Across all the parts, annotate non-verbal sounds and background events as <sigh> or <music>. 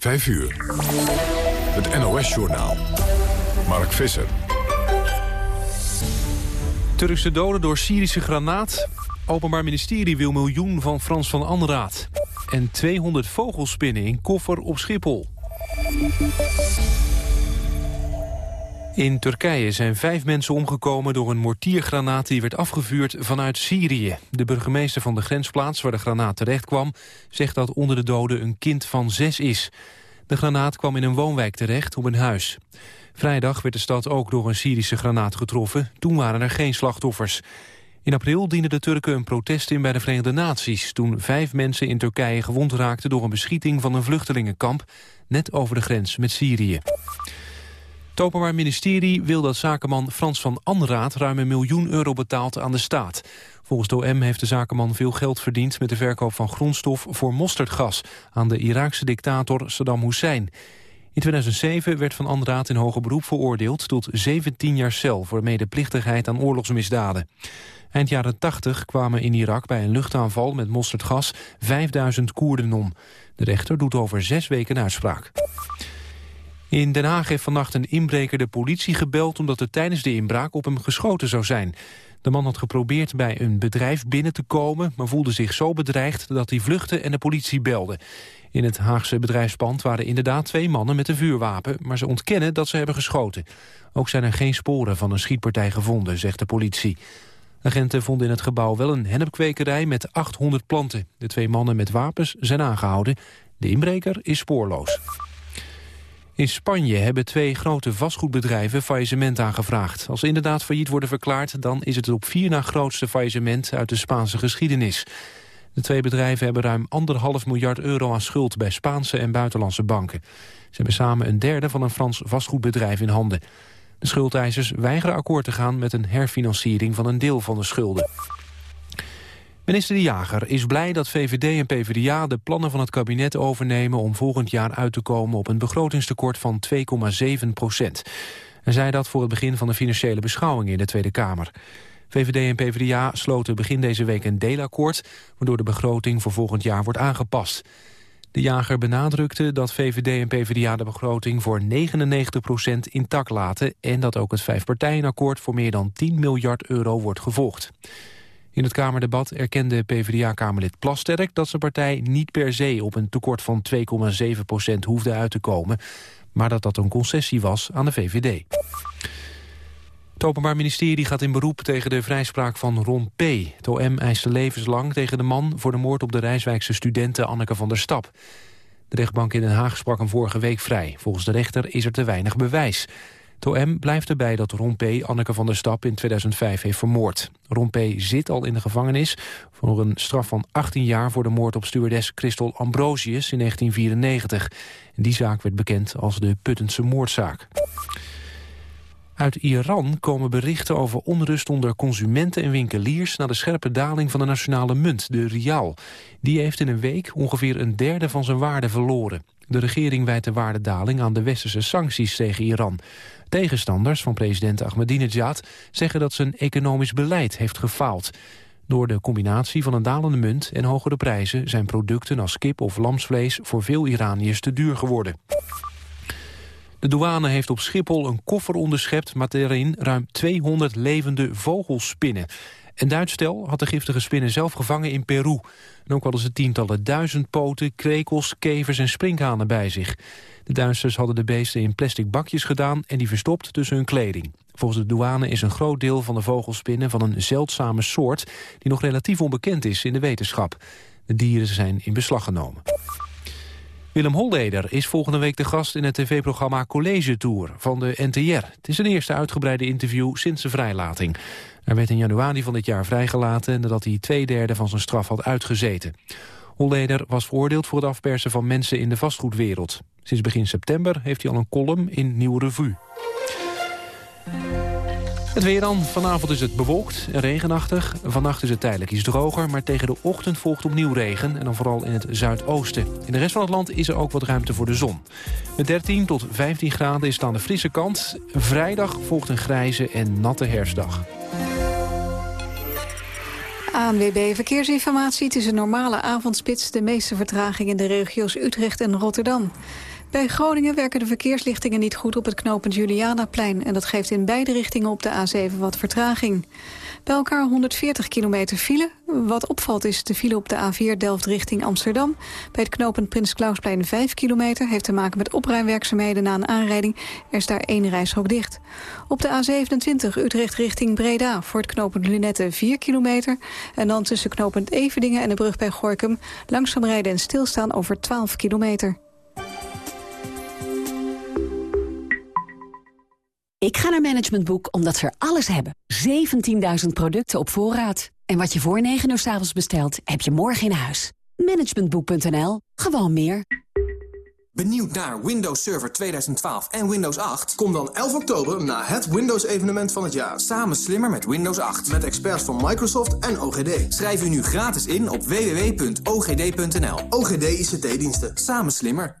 5 uur. Het NOS-journaal. Mark Visser. Turkse doden door Syrische granaat. Openbaar ministerie wil miljoen van Frans van Anraat. En 200 vogelspinnen in koffer op Schiphol. In Turkije zijn vijf mensen omgekomen door een mortiergranaat die werd afgevuurd vanuit Syrië. De burgemeester van de grensplaats waar de granaat terecht kwam zegt dat onder de doden een kind van zes is. De granaat kwam in een woonwijk terecht op een huis. Vrijdag werd de stad ook door een Syrische granaat getroffen. Toen waren er geen slachtoffers. In april dienden de Turken een protest in bij de Verenigde Naties... toen vijf mensen in Turkije gewond raakten door een beschieting van een vluchtelingenkamp... net over de grens met Syrië. Het Openbaar Ministerie wil dat zakenman Frans van Anraat... ruim een miljoen euro betaalt aan de staat. Volgens OM heeft de zakenman veel geld verdiend... met de verkoop van grondstof voor mosterdgas... aan de Iraakse dictator Saddam Hussein. In 2007 werd Van Anraat in hoger beroep veroordeeld... tot 17 jaar cel voor medeplichtigheid aan oorlogsmisdaden. Eind jaren 80 kwamen in Irak bij een luchtaanval met mosterdgas 5000 Koerden om. De rechter doet over zes weken uitspraak. In Den Haag heeft vannacht een inbreker de politie gebeld... omdat er tijdens de inbraak op hem geschoten zou zijn. De man had geprobeerd bij een bedrijf binnen te komen... maar voelde zich zo bedreigd dat hij vluchtte en de politie belde. In het Haagse bedrijfspand waren inderdaad twee mannen met een vuurwapen... maar ze ontkennen dat ze hebben geschoten. Ook zijn er geen sporen van een schietpartij gevonden, zegt de politie. Agenten vonden in het gebouw wel een hennepkwekerij met 800 planten. De twee mannen met wapens zijn aangehouden. De inbreker is spoorloos. In Spanje hebben twee grote vastgoedbedrijven faillissement aangevraagd. Als ze inderdaad failliet worden verklaard... dan is het het op vier na grootste faillissement uit de Spaanse geschiedenis. De twee bedrijven hebben ruim anderhalf miljard euro aan schuld... bij Spaanse en buitenlandse banken. Ze hebben samen een derde van een Frans vastgoedbedrijf in handen. De schuldeisers weigeren akkoord te gaan met een herfinanciering van een deel van de schulden. Minister De Jager is blij dat VVD en PvdA de plannen van het kabinet overnemen om volgend jaar uit te komen op een begrotingstekort van 2,7 procent. Hij zei dat voor het begin van de financiële beschouwing in de Tweede Kamer. VVD en PvdA sloten begin deze week een deelakkoord... waardoor de begroting voor volgend jaar wordt aangepast. De jager benadrukte dat VVD en PvdA de begroting voor 99% intact laten... en dat ook het vijfpartijenakkoord voor meer dan 10 miljard euro wordt gevolgd. In het Kamerdebat erkende PvdA-kamerlid Plasterk dat zijn partij niet per se op een tekort van 2,7% hoefde uit te komen, maar dat dat een concessie was aan de VVD. Het Openbaar Ministerie gaat in beroep tegen de vrijspraak van Ron P. Het OM eiste levenslang tegen de man voor de moord op de Rijswijkse studenten Anneke van der Stap. De rechtbank in Den Haag sprak hem vorige week vrij. Volgens de rechter is er te weinig bewijs. Het OM blijft erbij dat Ron P. Anneke van der Stap in 2005 heeft vermoord. Ron P. zit al in de gevangenis voor een straf van 18 jaar... voor de moord op stewardess Christel Ambrosius in 1994. die zaak werd bekend als de Puttense moordzaak. Uit Iran komen berichten over onrust onder consumenten en winkeliers... na de scherpe daling van de nationale munt, de rial. Die heeft in een week ongeveer een derde van zijn waarde verloren. De regering wijt de waardedaling aan de westerse sancties tegen Iran. Tegenstanders van president Ahmadinejad zeggen dat zijn economisch beleid heeft gefaald. Door de combinatie van een dalende munt en hogere prijzen... zijn producten als kip of lamsvlees voor veel Iraniërs te duur geworden. De douane heeft op Schiphol een koffer onderschept... met erin ruim 200 levende vogelspinnen. Een Duits stel had de giftige spinnen zelf gevangen in Peru. En ook hadden ze tientallen duizend poten, krekels, kevers en sprinkhanen bij zich. De Duitsers hadden de beesten in plastic bakjes gedaan... en die verstopt tussen hun kleding. Volgens de douane is een groot deel van de vogelspinnen van een zeldzame soort... die nog relatief onbekend is in de wetenschap. De dieren zijn in beslag genomen. Willem Holleder is volgende week de gast in het tv-programma College Tour van de NTR. Het is zijn eerste uitgebreide interview sinds de vrijlating. Hij werd in januari van dit jaar vrijgelaten nadat hij twee derde van zijn straf had uitgezeten. Holleder was veroordeeld voor het afpersen van mensen in de vastgoedwereld. Sinds begin september heeft hij al een column in Nieuwe Revue. Het weer dan. Vanavond is het bewolkt en regenachtig. Vannacht is het tijdelijk iets droger, maar tegen de ochtend volgt opnieuw regen... en dan vooral in het zuidoosten. In de rest van het land is er ook wat ruimte voor de zon. Met 13 tot 15 graden is het aan de frisse kant. Vrijdag volgt een grijze en natte herfstdag. ANWB Verkeersinformatie. Het is een normale avondspits. De meeste vertraging in de regio's Utrecht en Rotterdam. Bij Groningen werken de verkeerslichtingen niet goed op het knooppunt Julianaplein. En dat geeft in beide richtingen op de A7 wat vertraging. Bij elkaar 140 kilometer file. Wat opvalt is de file op de A4 Delft richting Amsterdam. Bij het knooppunt Prins Klausplein 5 kilometer... heeft te maken met opruimwerkzaamheden na een aanrijding. Er is daar één reishok dicht. Op de A27 Utrecht richting Breda voor het knooppunt Lunette 4 kilometer. En dan tussen knooppunt Everdingen en de brug bij Gorkum... langzaam rijden en stilstaan over 12 kilometer. Ik ga naar Management Boek omdat ze er alles hebben. 17.000 producten op voorraad. En wat je voor 9 uur s avonds bestelt, heb je morgen in huis. Managementboek.nl. Gewoon meer. Benieuwd naar Windows Server 2012 en Windows 8? Kom dan 11 oktober naar het Windows-evenement van het jaar. Samen slimmer met Windows 8. Met experts van Microsoft en OGD. Schrijf u nu gratis in op www.ogd.nl. OGD ICT-diensten. Samen slimmer.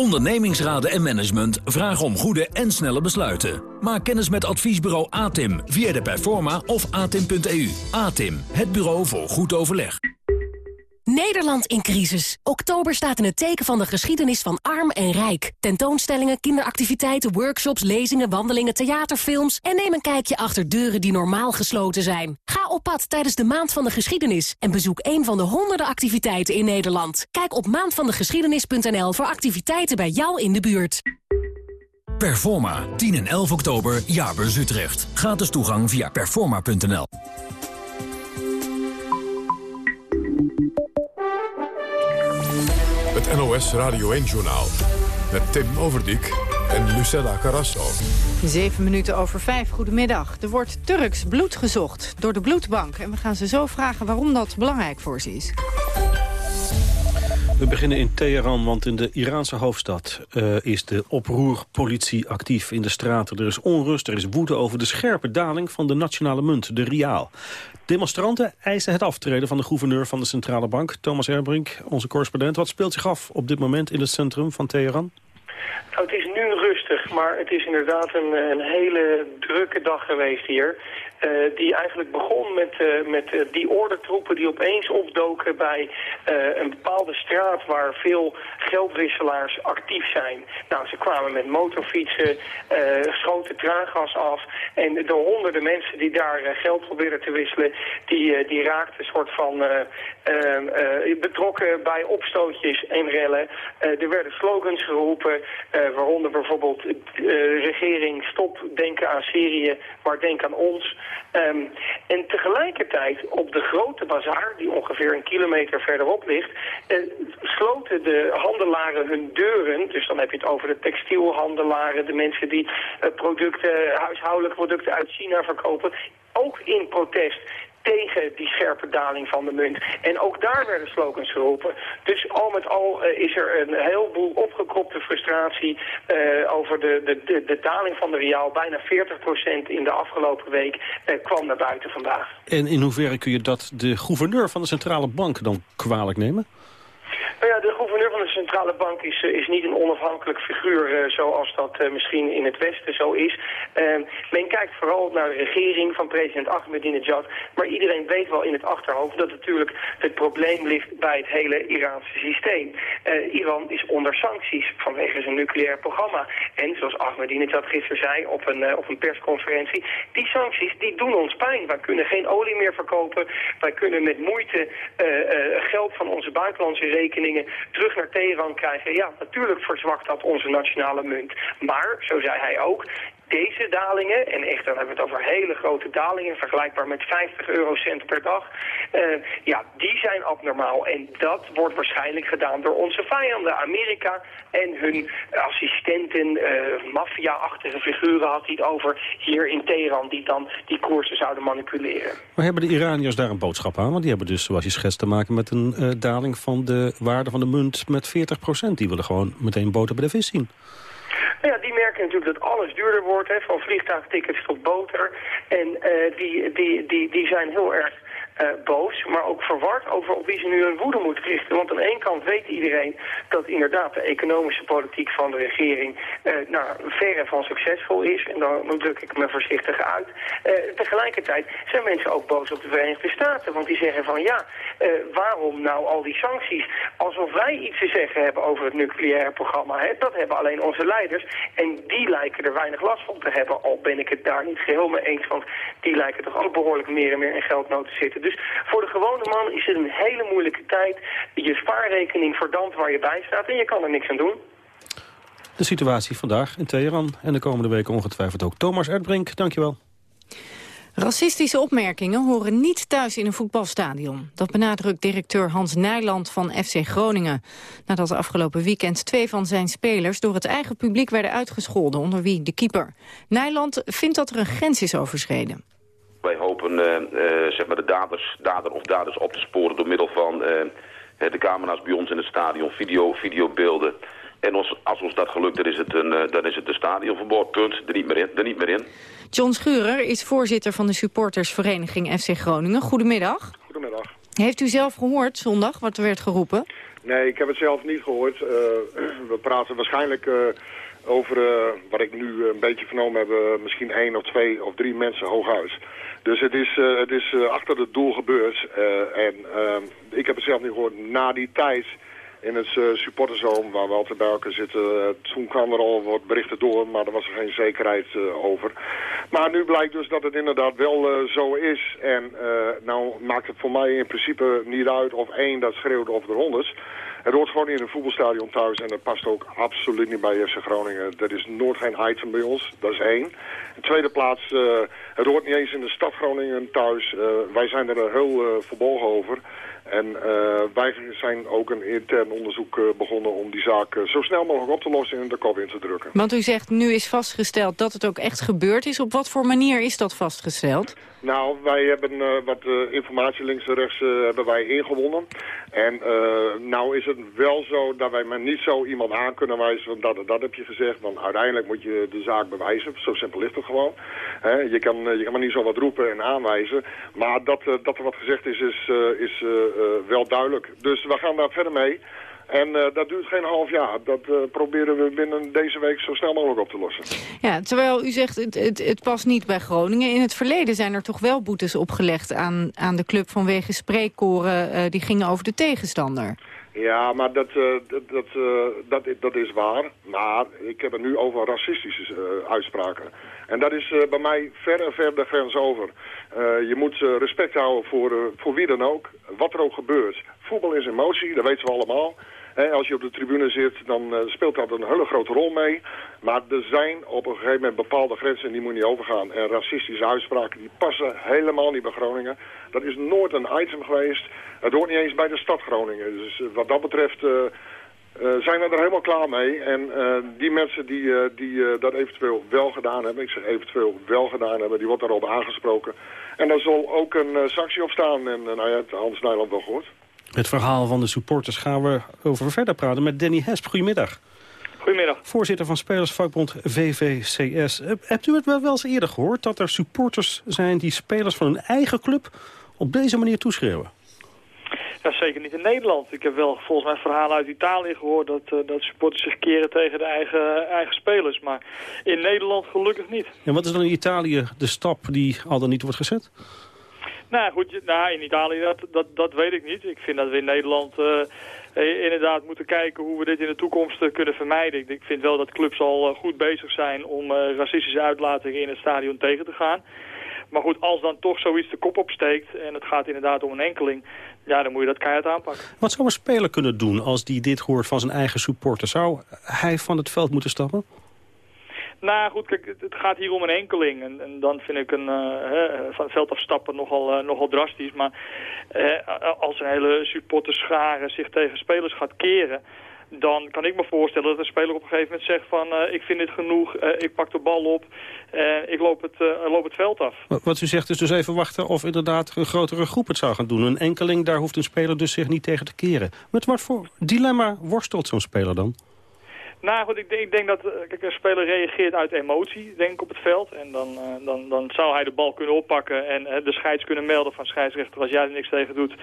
Ondernemingsraden en management vragen om goede en snelle besluiten. Maak kennis met adviesbureau ATIM via de Performa of atim.eu. ATIM, het bureau voor goed overleg. Nederland in crisis. Oktober staat in het teken van de geschiedenis van arm en rijk. Tentoonstellingen, kinderactiviteiten, workshops, lezingen, wandelingen, theaterfilms... en neem een kijkje achter deuren die normaal gesloten zijn. Ga op pad tijdens de Maand van de Geschiedenis... en bezoek een van de honderden activiteiten in Nederland. Kijk op maandvandegeschiedenis.nl voor activiteiten bij jou in de buurt. Performa, 10 en 11 oktober, Jaarbeurs Utrecht. Gratis toegang via performa.nl. Het NOS Radio 1-journaal. Met Tim Overdijk en Lucella Carrasso. Zeven minuten over vijf, goedemiddag. Er wordt Turks bloed gezocht door de bloedbank. En we gaan ze zo vragen waarom dat belangrijk voor ze is. We beginnen in Teheran, want in de Iraanse hoofdstad uh, is de oproerpolitie actief in de straten. Er is onrust, er is woede over de scherpe daling van de nationale munt, de riaal. Demonstranten eisen het aftreden van de gouverneur van de centrale bank, Thomas Erbrink, onze correspondent. Wat speelt zich af op dit moment in het centrum van Teheran? Nou, het is nu rustig, maar het is inderdaad een, een hele drukke dag geweest hier. Uh, die eigenlijk begon met, uh, met uh, die ordentroepen die opeens opdoken bij een bepaalde straat waar veel geldwisselaars actief zijn. Nou, ze kwamen met motorfietsen, schoten traangas af en de honderden mensen die daar geld probeerden te wisselen, die, die raakten een soort van betrokken bij opstootjes en rellen. er werden slogans geroepen, waaronder bijvoorbeeld regering stop denken aan Syrië, maar denk aan ons. Um, en tegelijkertijd op de grote bazaar, die ongeveer een kilometer verderop ligt, uh, sloten de handelaren hun deuren. Dus dan heb je het over de textielhandelaren, de mensen die uh, producten, huishoudelijke producten uit China verkopen. Ook in protest tegen die scherpe daling van de munt. En ook daar werden slogans geroepen. Dus al met al uh, is er een heleboel opgekropte frustratie uh, over de, de, de, de, daling van de riaal. Bijna 40% in de afgelopen week uh, kwam naar buiten vandaag. En in hoeverre kun je dat de gouverneur van de centrale bank dan kwalijk nemen? Gouverneur van de centrale bank is, is niet een onafhankelijk figuur zoals dat misschien in het Westen zo is. Men kijkt vooral naar de regering van president Ahmadinejad. Maar iedereen weet wel in het achterhoofd dat natuurlijk het probleem ligt bij het hele Iraanse systeem. Iran is onder sancties vanwege zijn nucleair programma. En zoals Ahmadinejad gisteren zei op een, op een persconferentie, die sancties die doen ons pijn. Wij kunnen geen olie meer verkopen. Wij kunnen met moeite geld van onze buitenlandse rekeningen terug naar Teheran krijgen. Ja, natuurlijk verzwakt dat onze nationale munt. Maar, zo zei hij ook, deze dalingen, en echt dan hebben we het over hele grote dalingen, vergelijkbaar met 50 eurocent per dag, uh, ja, die zijn abnormaal. En dat wordt waarschijnlijk gedaan door onze vijanden, Amerika en hun assistenten, uh, maffia-achtige figuren had hij het over hier in Teheran, die dan die koersen zouden manipuleren. Maar hebben de Iraniërs daar een boodschap aan? Want die hebben dus, zoals je schetst, te maken met een uh, daling van de waarde van de munt met 40 procent. Die willen gewoon meteen boter bij de vis zien. Nou ja, die merken natuurlijk dat alles duurder wordt, hè, van vliegtuigtickets tot boter. En uh, die, die, die, die zijn heel erg uh, boos, maar ook verward over op wie ze nu hun woede moeten richten. Want aan de ene kant weet iedereen dat inderdaad de economische politiek van de regering uh, nou, verre van succesvol is. En dan druk ik me voorzichtig uit. Uh, tegelijkertijd zijn mensen ook boos op de Verenigde Staten. Want die zeggen van ja, waarom nou al die sancties? Alsof wij iets te zeggen hebben over het nucleaire programma. Hè? Dat hebben alleen onze leiders. En die lijken er weinig last van te hebben. Al ben ik het daar niet geheel mee eens. Want die lijken toch ook behoorlijk meer en meer in geldnood te zitten. Dus voor de gewone man is het een hele moeilijke tijd. Je spaarrekening verdampt waar je bij staat en je kan er niks aan doen. De situatie vandaag in Teheran en de komende weken ongetwijfeld ook. Thomas Erdbrink, dankjewel. Racistische opmerkingen horen niet thuis in een voetbalstadion. Dat benadrukt directeur Hans Nijland van FC Groningen. Nadat afgelopen weekend twee van zijn spelers door het eigen publiek werden uitgescholden, onder wie de keeper. Nijland vindt dat er een grens is overschreden. Wij hopen uh, uh, zeg maar de daders, dader of daders op te sporen door middel van uh, de camera's bij ons in het stadion, video, videobeelden. En als, als ons dat gelukt, dan is het een, dan is het een stadionverbod, punt. Er niet, meer in, er niet meer in. John Schurer is voorzitter van de supportersvereniging FC Groningen. Goedemiddag. Goedemiddag. Heeft u zelf gehoord zondag wat er werd geroepen? Nee, ik heb het zelf niet gehoord. <clears throat> we praten waarschijnlijk over, uh, wat ik nu een beetje vernomen heb, uh, misschien één of twee of drie mensen hooghuis. Dus het is, het is achter het doel gebeurd. en ik heb het zelf niet gehoord. Na die tijd in het supporterzoom waar we altijd bij elkaar zitten, toen kwam er al wat berichten door, maar er was er geen zekerheid over. Maar nu blijkt dus dat het inderdaad wel zo is. En nou maakt het voor mij in principe niet uit of één dat schreeuwt of er honderd. Het hoort gewoon in een voetbalstadion thuis en dat past ook absoluut niet bij FC Groningen. Dat is nooit geen item bij ons, dat is één. In tweede plaats, uh, het hoort niet eens in de stad Groningen thuis. Uh, wij zijn er heel uh, verbolgen over. En uh, wij zijn ook een intern onderzoek uh, begonnen om die zaak uh, zo snel mogelijk op te lossen en de kop in te drukken. Want u zegt nu is vastgesteld dat het ook echt gebeurd is. Op wat voor manier is dat vastgesteld? Nou, wij hebben wat informatie links en rechts hebben wij ingewonnen. En nou is het wel zo dat wij maar niet zo iemand aan kunnen wijzen, want dat, dat heb je gezegd. Want uiteindelijk moet je de zaak bewijzen, zo simpel is het gewoon. He, je, kan, je kan maar niet zo wat roepen en aanwijzen. Maar dat, dat er wat gezegd is, is, is uh, wel duidelijk. Dus we gaan daar verder mee. En uh, dat duurt geen half jaar. Dat uh, proberen we binnen deze week zo snel mogelijk op te lossen. Ja, terwijl u zegt het, het, het past niet bij Groningen. In het verleden zijn er toch wel boetes opgelegd aan, aan de club vanwege spreekkoren uh, die gingen over de tegenstander. Ja, maar dat, dat, dat, dat, dat, is waar. Maar ik heb het nu over racistische uitspraken. En dat is bij mij ver en ver de grens over. Uh, je moet uh, respect houden voor, voor wie dan ook, wat er ook gebeurt. Voetbal is emotie, dat weten we allemaal. Als je op de tribune zit, dan speelt dat een hele grote rol mee. Maar er zijn op een gegeven moment bepaalde grenzen en die moet niet overgaan. En racistische uitspraken, die passen helemaal niet bij Groningen. Dat is nooit een item geweest. Het hoort niet eens bij de stad Groningen. Dus wat dat betreft... zijn we er helemaal klaar mee. En uh, die mensen die, uh, die dat eventueel wel gedaan hebben, ik zeg eventueel wel gedaan hebben, die wordt daarop aangesproken. En daar zal ook een sanctie op staan. En nou ja, het Hans Nijland wel gehoord. Het verhaal van de supporters gaan we over verder praten met Danny Hesp. Goedemiddag. Goedemiddag. Voorzitter van Spelersvakbond VVCS. Hebt u het wel eens eerder gehoord dat er supporters zijn die spelers van hun eigen club op deze manier toeschreeuwen? Ja, zeker niet in Nederland. Ik heb wel volgens mij verhalen uit Italië gehoord dat, uh, dat supporters zich keren tegen de eigen, eigen spelers. Maar in Nederland gelukkig niet. En wat is dan in Italië de stap die al dan niet wordt gezet? Nou goed, nou, in Italië, dat, dat, dat weet ik niet. Ik vind dat we in Nederland uh, inderdaad moeten kijken hoe we dit in de toekomst uh, kunnen vermijden. Ik vind wel dat clubs al goed bezig zijn om racistische uitlatingen in het stadion tegen te gaan. Maar goed, als dan toch zoiets de kop opsteekt en het gaat inderdaad om een enkeling... ja, dan moet je dat keihard aanpakken. Wat zou een speler kunnen doen als die dit hoort van zijn eigen supporter? Zou hij van het veld moeten stappen? Nou goed, kijk, het gaat hier om een enkeling. En, en dan vind ik een, uh, van het veld afstappen nogal, uh, nogal drastisch. Maar uh, als een hele supporterschare zich tegen spelers gaat keren dan kan ik me voorstellen dat een speler op een gegeven moment zegt van... Uh, ik vind dit genoeg, uh, ik pak de bal op, uh, ik loop het, loop het veld af. Wat u zegt is dus even wachten of inderdaad een grotere groep het zou gaan doen. Een enkeling, daar hoeft een speler dus zich niet tegen te keren. Met wat voor dilemma worstelt zo'n speler dan? Nou goed, ik denk, ik denk dat eh, kijk, een speler reageert uit emotie, denk ik, op het veld. En dan, uh, dan, dan zou hij de bal kunnen oppakken en uh, de scheids kunnen melden van scheidsrechter, als jij er niks tegen doet,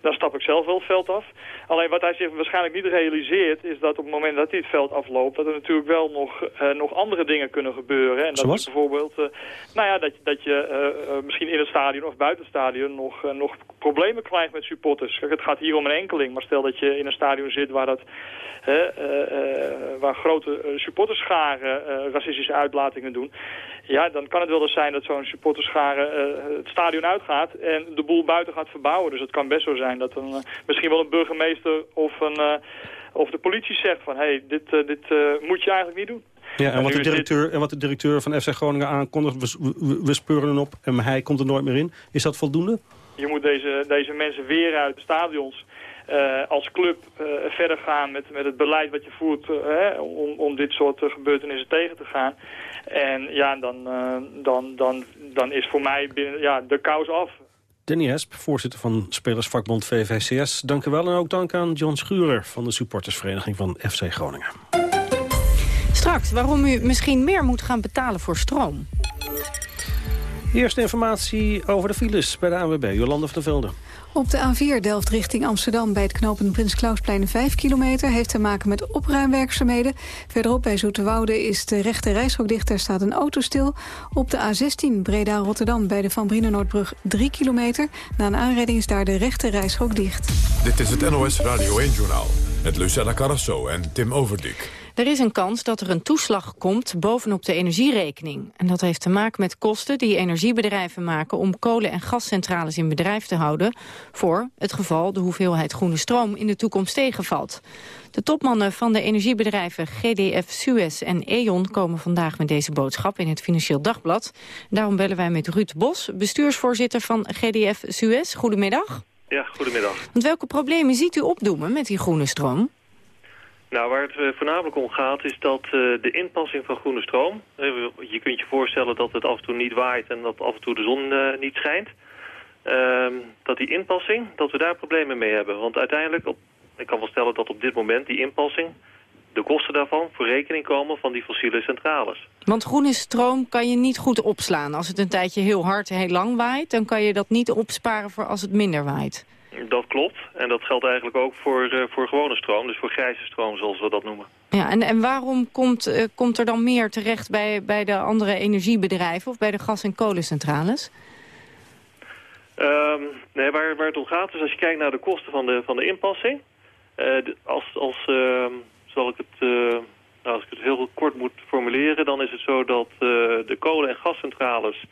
dan stap ik zelf wel het veld af. Alleen wat hij zich waarschijnlijk niet realiseert, is dat op het moment dat hij het veld afloopt, dat er natuurlijk wel nog, uh, nog andere dingen kunnen gebeuren. En dat Zoals? is bijvoorbeeld, nou ja, dat, dat je misschien in het stadion of buiten het stadion nog, nog problemen krijgt met supporters. Kijk, het gaat hier om een enkeling, maar stel dat je in een stadion zit waar dat waar grote uh, supporterscharen uh, racistische uitlatingen doen... ja, dan kan het wel eens zijn dat zo'n supporterschare uh, het stadion uitgaat... en de boel buiten gaat verbouwen. Dus het kan best zo zijn dat een, misschien wel een burgemeester of, een, of de politie zegt van... hé, hey, dit, dit moet je eigenlijk niet doen. Ja, en, en wat, de directeur, dit... en wat de directeur van FC Groningen aankondigt... We, we, we speuren hem op en hij komt er nooit meer in. Is dat voldoende? Je moet deze, deze mensen weer uit de stadions... Uh, als club uh, verder gaan met, met het beleid wat je voert uh, om, om dit soort gebeurtenissen tegen te gaan. En ja, dan, dan, dan, dan is voor mij binnen, ja, de kous af. Danny Hesp, voorzitter van spelersvakbond VVCS. Dank u wel en ook dank aan John Schurer van de supportersvereniging van FC Groningen. Straks waarom u misschien meer moet gaan betalen voor stroom. Eerste informatie over de files bij de ANWB. Jolande van der Velde. Op de A4 Delft richting Amsterdam bij het knooppunt Prins Klausplein 5 kilometer... heeft te maken met opruimwerkzaamheden. Verderop bij Zoeterwoude is de rechte reishok dicht. Er staat een auto stil. Op de A16 Breda-Rotterdam bij de Van Brienenoordbrug 3 kilometer. Na een aanrijding is daar de rechte reishok dicht. Dit is het NOS Radio 1-journaal. Met Lucella Carrasso en Tim Overdik. Er is een kans dat er een toeslag komt bovenop de energierekening. En dat heeft te maken met kosten die energiebedrijven maken... om kolen- en gascentrales in bedrijf te houden... voor het geval de hoeveelheid groene stroom in de toekomst tegenvalt. De topmannen van de energiebedrijven GDF Suez en E.ON... komen vandaag met deze boodschap in het Financieel Dagblad. Daarom bellen wij met Ruud Bos, bestuursvoorzitter van GDF Suez. Goedemiddag. Ja, goedemiddag. Want welke problemen ziet u opdoemen met die groene stroom? Nou, waar het eh, voornamelijk om gaat is dat uh, de inpassing van groene stroom... Uh, je kunt je voorstellen dat het af en toe niet waait en dat af en toe de zon niet schijnt... Ehm, dat die inpassing, dat we daar problemen mee hebben. Want uiteindelijk, ik kan wel stellen dat op dit moment die inpassing... de kosten daarvan voor rekening komen van die fossiele centrales. Want groene stroom kan je niet goed opslaan. Als het een tijdje heel hard, heel lang waait... dan kan je dat niet opsparen voor als het minder waait. Dat klopt. En dat geldt eigenlijk ook voor, uh, voor gewone stroom. Dus voor grijze stroom, zoals we dat noemen. Ja, en, en waarom komt, uh, komt er dan meer terecht bij, bij de andere energiebedrijven... of bij de gas- en kolencentrales? Um, nee, waar, waar het om gaat is als je kijkt naar de kosten van de, van de inpassing. Uh, de, als, als, zal ik het, nou, als ik het heel kort moet formuleren... dan is het zo dat de kolen- en gascentrales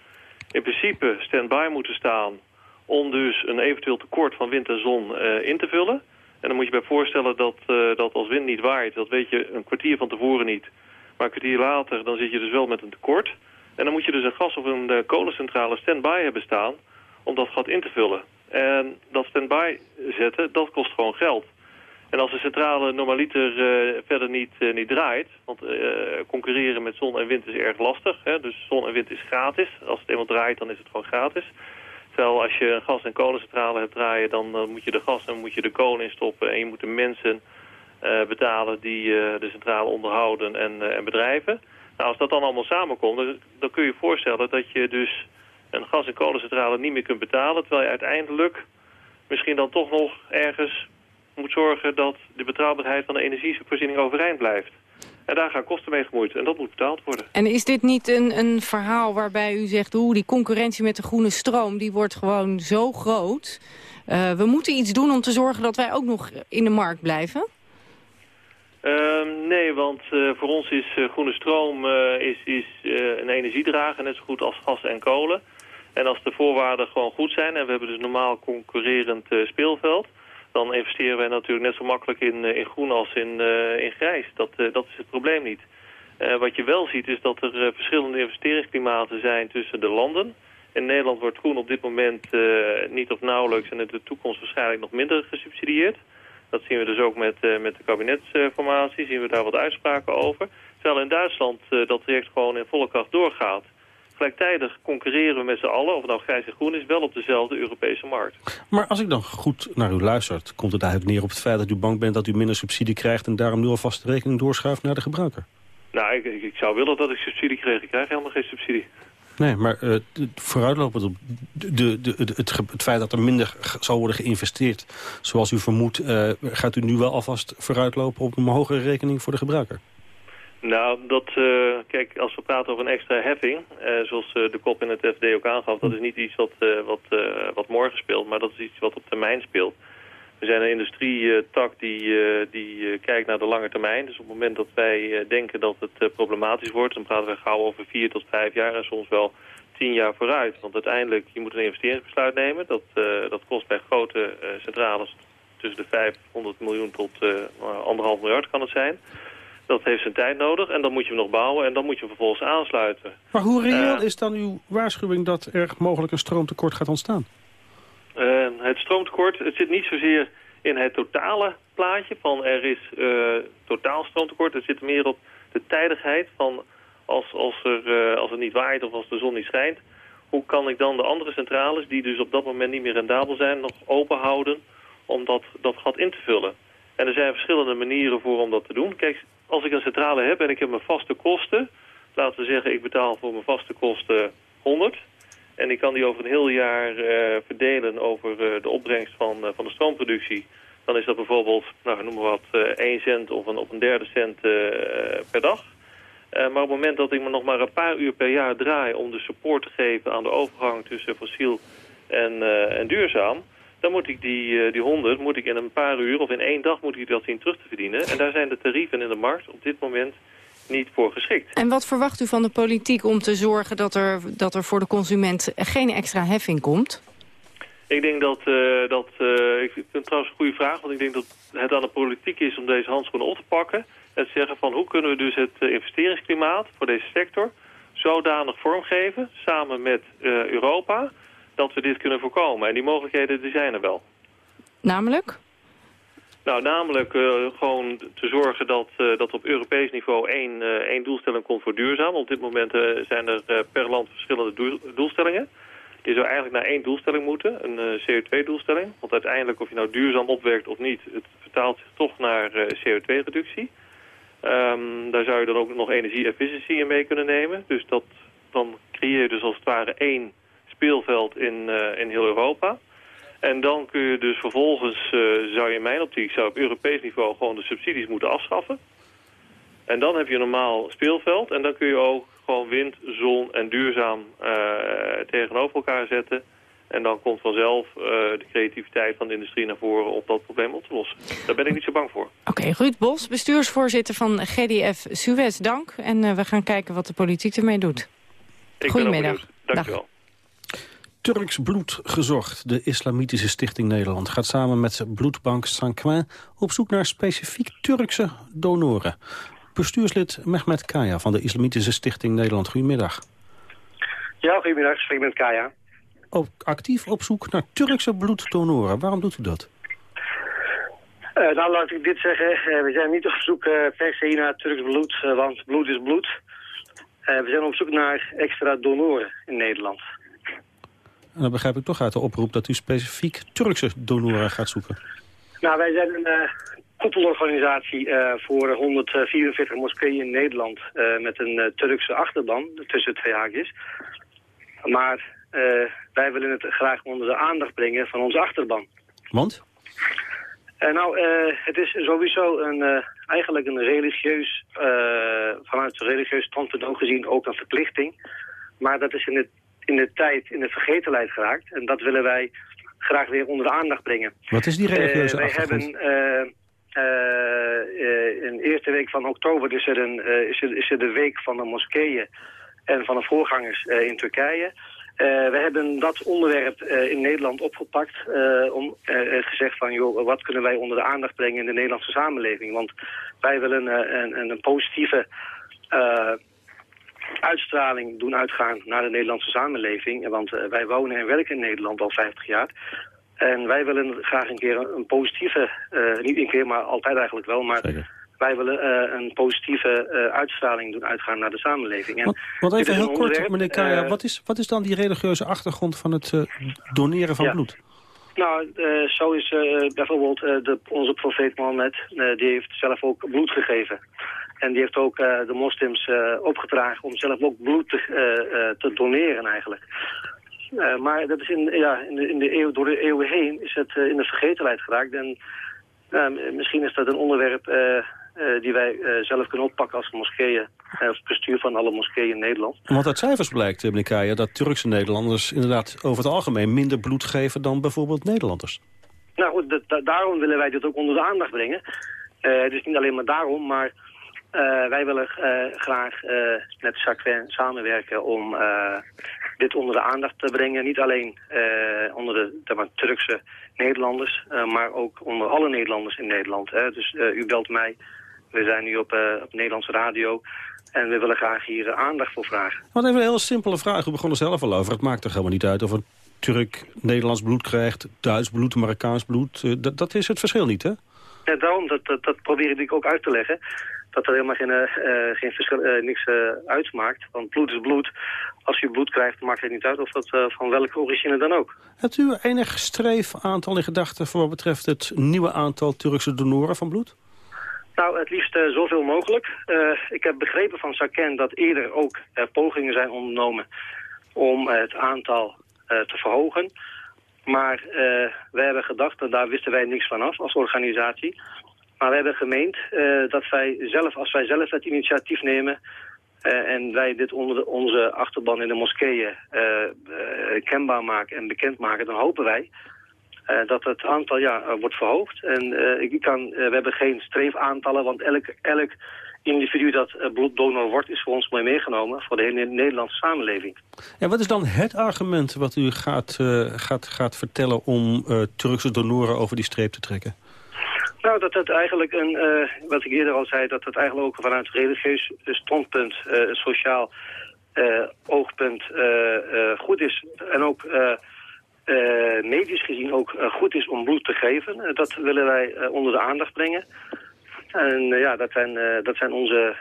in principe stand-by moeten staan om dus een eventueel tekort van wind en zon uh, in te vullen. En dan moet je bij voorstellen dat, uh, dat als wind niet waait, dat weet je een kwartier van tevoren niet. Maar een kwartier later, dan zit je dus wel met een tekort. En dan moet je dus een gas- of een uh, kolencentrale stand-by hebben staan om dat gat in te vullen. En dat stand-by zetten, dat kost gewoon geld. En als de centrale normaliter verder niet, niet draait, want concurreren met zon en wind is erg lastig. Hè? Dus zon en wind is gratis. Als het eenmaal draait, dan is het gewoon gratis. Terwijl als je een gas- en kolencentrale hebt draaien, dan moet je de gas en moet je de kolen instoppen. En je moet de mensen uh, betalen die uh, de centrale onderhouden en, en bedrijven. Nou, als dat dan allemaal samenkomt, dan, dan, kun je je voorstellen dat je dus een gas- en kolencentrale niet meer kunt betalen. Terwijl je uiteindelijk misschien dan toch nog ergens moet zorgen dat de betrouwbaarheid van de energievoorziening overeind blijft. En daar gaan kosten mee gemoeid en dat moet betaald worden. En is dit niet een, een verhaal waarbij u zegt... hoe die concurrentie met de groene stroom die wordt gewoon zo groot... Uh, we moeten iets doen om te zorgen dat wij ook nog in de markt blijven? Uh, nee, want uh, voor ons is uh, groene stroom is, is een energiedrager, net zo goed als gas en kolen. En als de voorwaarden gewoon goed zijn en we hebben dus normaal concurrerend speelveld dan investeren wij natuurlijk net zo makkelijk in, eh, in groen als in, uh, in grijs. Dat, uh, dat is het probleem niet. Wat je wel ziet is dat er verschillende investeringsklimaten zijn tussen de landen. In Nederland wordt groen op dit moment niet of nauwelijks en in de toekomst waarschijnlijk nog minder gesubsidieerd. Dat zien we dus ook met, met de kabinetsformatie, zien we daar wat uitspraken over. Terwijl in Duitsland dat traject gewoon in volle kracht doorgaat. Gelijktijdig concurreren we met z'n allen, of het nou grijs en groen is, wel op dezelfde Europese markt. Maar als ik dan goed naar u luistert, komt het eigenlijk neer op het feit dat u bang bent dat u minder subsidie krijgt en daarom nu alvast de rekening doorschuift naar de gebruiker? Nou, ik, ik, zou willen dat ik subsidie kreeg. Ik krijg helemaal geen subsidie. Nee, maar uh, vooruitlopend op de, de, de, het, het, feit dat er minder zal worden geïnvesteerd... zoals u vermoedt, uh, gaat u nu wel alvast vooruitlopen op een hogere rekening voor de gebruiker? Nou, dat, uh, kijk, als we praten over een extra heffing, uh, zoals uh, de kop in het FD ook aangaf, dat is niet iets wat, wat, wat morgen speelt, maar dat is iets wat op termijn speelt. We zijn een industrietak die, die kijkt naar de lange termijn. Dus op het moment dat wij denken dat het problematisch wordt, dan praten we gauw over vier tot vijf jaar en soms wel tien jaar vooruit. Want uiteindelijk, je moet een investeringsbesluit nemen. Dat, dat kost bij grote centrales tussen de 500 miljoen tot anderhalf miljard kan het zijn. Dat heeft zijn tijd nodig en dan moet je hem nog bouwen en dan moet je hem vervolgens aansluiten. Maar hoe reëel uh, is dan uw waarschuwing dat er mogelijk een stroomtekort gaat ontstaan? Uh, het stroomtekort, het zit niet zozeer in het totale plaatje van er is uh, totaal stroomtekort. Het zit meer op de tijdigheid van als, als, er, als het niet waait of als de zon niet schijnt. Hoe kan ik dan de andere centrales, die dus op dat moment niet meer rendabel zijn, nog open houden om dat, dat gat in te vullen? En er zijn verschillende manieren voor om dat te doen. Kijk, als ik een centrale heb en ik heb mijn vaste kosten... laten we zeggen, ik betaal voor mijn vaste kosten 100... en ik kan die over een heel jaar uh, verdelen over uh, de opbrengst van, uh, van de stroomproductie... dan is dat bijvoorbeeld, nou, noem maar wat, 1 cent of een, of een derde cent per dag... maar op het moment dat ik me nog maar een paar uur per jaar draai om de support te geven aan de overgang tussen fossiel en, en duurzaam, dan moet ik die, uh, die 100 moet ik in een paar uur of in één dag moet ik dat zien terug te verdienen. En daar zijn de tarieven in de markt op dit moment niet voor geschikt. En wat verwacht u van de politiek om te zorgen dat er, dat er voor de consument geen extra heffing komt? Ik denk dat, uh, dat uh, ik vind het trouwens een goede vraag, want ik denk dat het aan de politiek is om deze handschoenen op te pakken. En te zeggen van hoe kunnen we dus het investeringsklimaat voor deze sector zodanig vormgeven, samen met Europa, dat we dit kunnen voorkomen. En die mogelijkheden die zijn er wel. Namelijk? Nou, namelijk uh, gewoon te zorgen dat, uh, dat op Europees niveau één, uh, één doelstelling komt voor duurzaam. Op dit moment zijn er per land verschillende doel, doelstellingen. Je zou eigenlijk naar één doelstelling moeten, een CO2-doelstelling. Want uiteindelijk, of je nou duurzaam opwerkt of niet, het vertaalt zich toch naar CO2-reductie. Um, ehm, daar zou je dan ook nog energie-efficiëntie in mee kunnen nemen. Dus dat, dan creëer je dus als het ware één speelveld in, uh, in heel Europa. En dan kun je dus vervolgens, uh, zou je in mijn optiek, zou op Europees niveau gewoon de subsidies moeten afschaffen. En dan heb je een normaal speelveld en dan kun je ook gewoon wind, zon en duurzaam uh, tegenover elkaar zetten. En dan komt vanzelf uh, de creativiteit van de industrie naar voren om dat probleem op te lossen. Daar ben ik niet zo bang voor. Oké, okay, Ruud Bos, bestuursvoorzitter van GDF Suez, dank. En uh, we gaan kijken wat de politiek ermee doet. Goedemiddag. Dank u wel. Turks bloed gezocht. De Islamitische Stichting Nederland gaat samen met bloedbank Sanquin op zoek naar specifiek Turkse donoren. Bestuurslid Mehmet Kaya van de Islamitische Stichting Nederland. Goedemiddag. Ja, goedemiddag. Ik spreek met Kaya. Ook actief op zoek naar Turkse bloeddonoren. Waarom doet u dat? Uh, nou, laat ik dit zeggen. Uh, we zijn niet op zoek uh, per se naar Turks bloed, want bloed is bloed. we zijn op zoek naar extra donoren in Nederland. En dan begrijp ik toch uit de oproep dat u specifiek Turkse donoren gaat zoeken. Nou, wij zijn een uh, koepelorganisatie uh, voor 144 moskeeën in Nederland... Uh, met een Turkse achterban, tussen twee haakjes. Maar wij willen het graag onder de aandacht brengen van onze achterban. Want? Nou, het is sowieso een, eigenlijk een religieus, vanuit een religieus standpunt ook gezien ook een verplichting. Maar dat is in de, in de tijd in de vergetelheid geraakt. En dat willen wij graag weer onder de aandacht brengen. Wat is die religieuze wij achtergrond? hebben in de eerste week van oktober is er, een, is, er, is er de week van de moskeeën en van de voorgangers in Turkije. Uh, we hebben dat onderwerp uh, in Nederland opgepakt. Uh, om gezegd van, joh, wat kunnen wij onder de aandacht brengen in de Nederlandse samenleving? Want wij willen een, positieve uitstraling doen uitgaan naar de Nederlandse samenleving. Want wij wonen en werken in Nederland al 50 jaar. En wij willen graag een keer een, positieve, niet een keer, maar altijd eigenlijk wel, maar... Zeker wij willen uh, een positieve uh, uitstraling doen uitgaan naar de samenleving. En want, even heel kort, meneer Kaya, uh, wat, is, wat is dan die religieuze achtergrond van het doneren van ja. bloed? Nou, zo is bijvoorbeeld de, onze profeet Mohammed, die heeft zelf ook bloed gegeven. En die heeft ook de moslims opgedragen om zelf ook bloed te, te doneren eigenlijk. maar dat is in, ja, in, de, in de eeuw, door de eeuwen heen is het in de vergetelheid geraakt. En misschien is dat een onderwerp uh, die wij uh, zelf kunnen oppakken als moskeeën. Uh, of bestuur van alle moskeeën in Nederland. Want uit cijfers blijkt, meneer Kaya, dat Turkse Nederlanders inderdaad over het algemeen minder bloed geven dan bijvoorbeeld Nederlanders. Nou goed, daarom willen wij dit ook onder de aandacht brengen. het is niet alleen maar daarom, maar wij willen graag met Sacwen samenwerken om dit onder de aandacht te brengen. Niet alleen onder de, de Turkse Nederlanders, maar ook onder alle Nederlanders in Nederland. Hè. Dus u belt mij we zijn nu op, uh, op Nederlandse radio en we willen graag hier uh, aandacht voor vragen. Wat even een heel simpele vraag. U begon er zelf al over. Het maakt toch helemaal niet uit of een Turk Nederlands bloed krijgt, Duits bloed, Marokkaans bloed. Uh, dat, dat is het verschil niet, hè? Ja, daarom, dat, dat, dat probeer ik ook uit te leggen. Dat er helemaal geen, geen verschil, niks uitmaakt. Want bloed is bloed. Als je bloed krijgt, maakt het niet uit of dat van welke origine dan ook. Hebt u enig streef aantal in gedachten voor wat betreft het nieuwe aantal Turkse donoren van bloed? Nou, het liefst uh, zoveel mogelijk. Uh, ik heb begrepen van Saken dat eerder ook uh, pogingen zijn ondernomen om het aantal te verhogen. Maar wij hebben gedacht, en daar wisten wij niks van af als organisatie. Maar we hebben gemeend dat wij zelf, als wij zelf het initiatief nemen... en wij dit onder de, onze achterban in de moskeeën kenbaar maken en bekend maken... dan hopen wij dat het aantal ja, wordt verhoogd. En ik kan, we hebben geen streefaantallen, want elk, elk individu dat bloeddonor wordt... is voor ons mooi meegenomen voor de hele Nederlandse samenleving. En wat is dan het argument wat u gaat, gaat, gaat vertellen... om Turkse donoren over die streep te trekken? Nou, dat het eigenlijk een, wat ik eerder al zei... dat het eigenlijk ook vanuit religieus standpunt, sociaal oogpunt goed is. En ook... Uh, medisch gezien ook uh, goed is om bloed te geven. Uh, dat willen wij onder de aandacht brengen. En ja, dat zijn, dat zijn onze,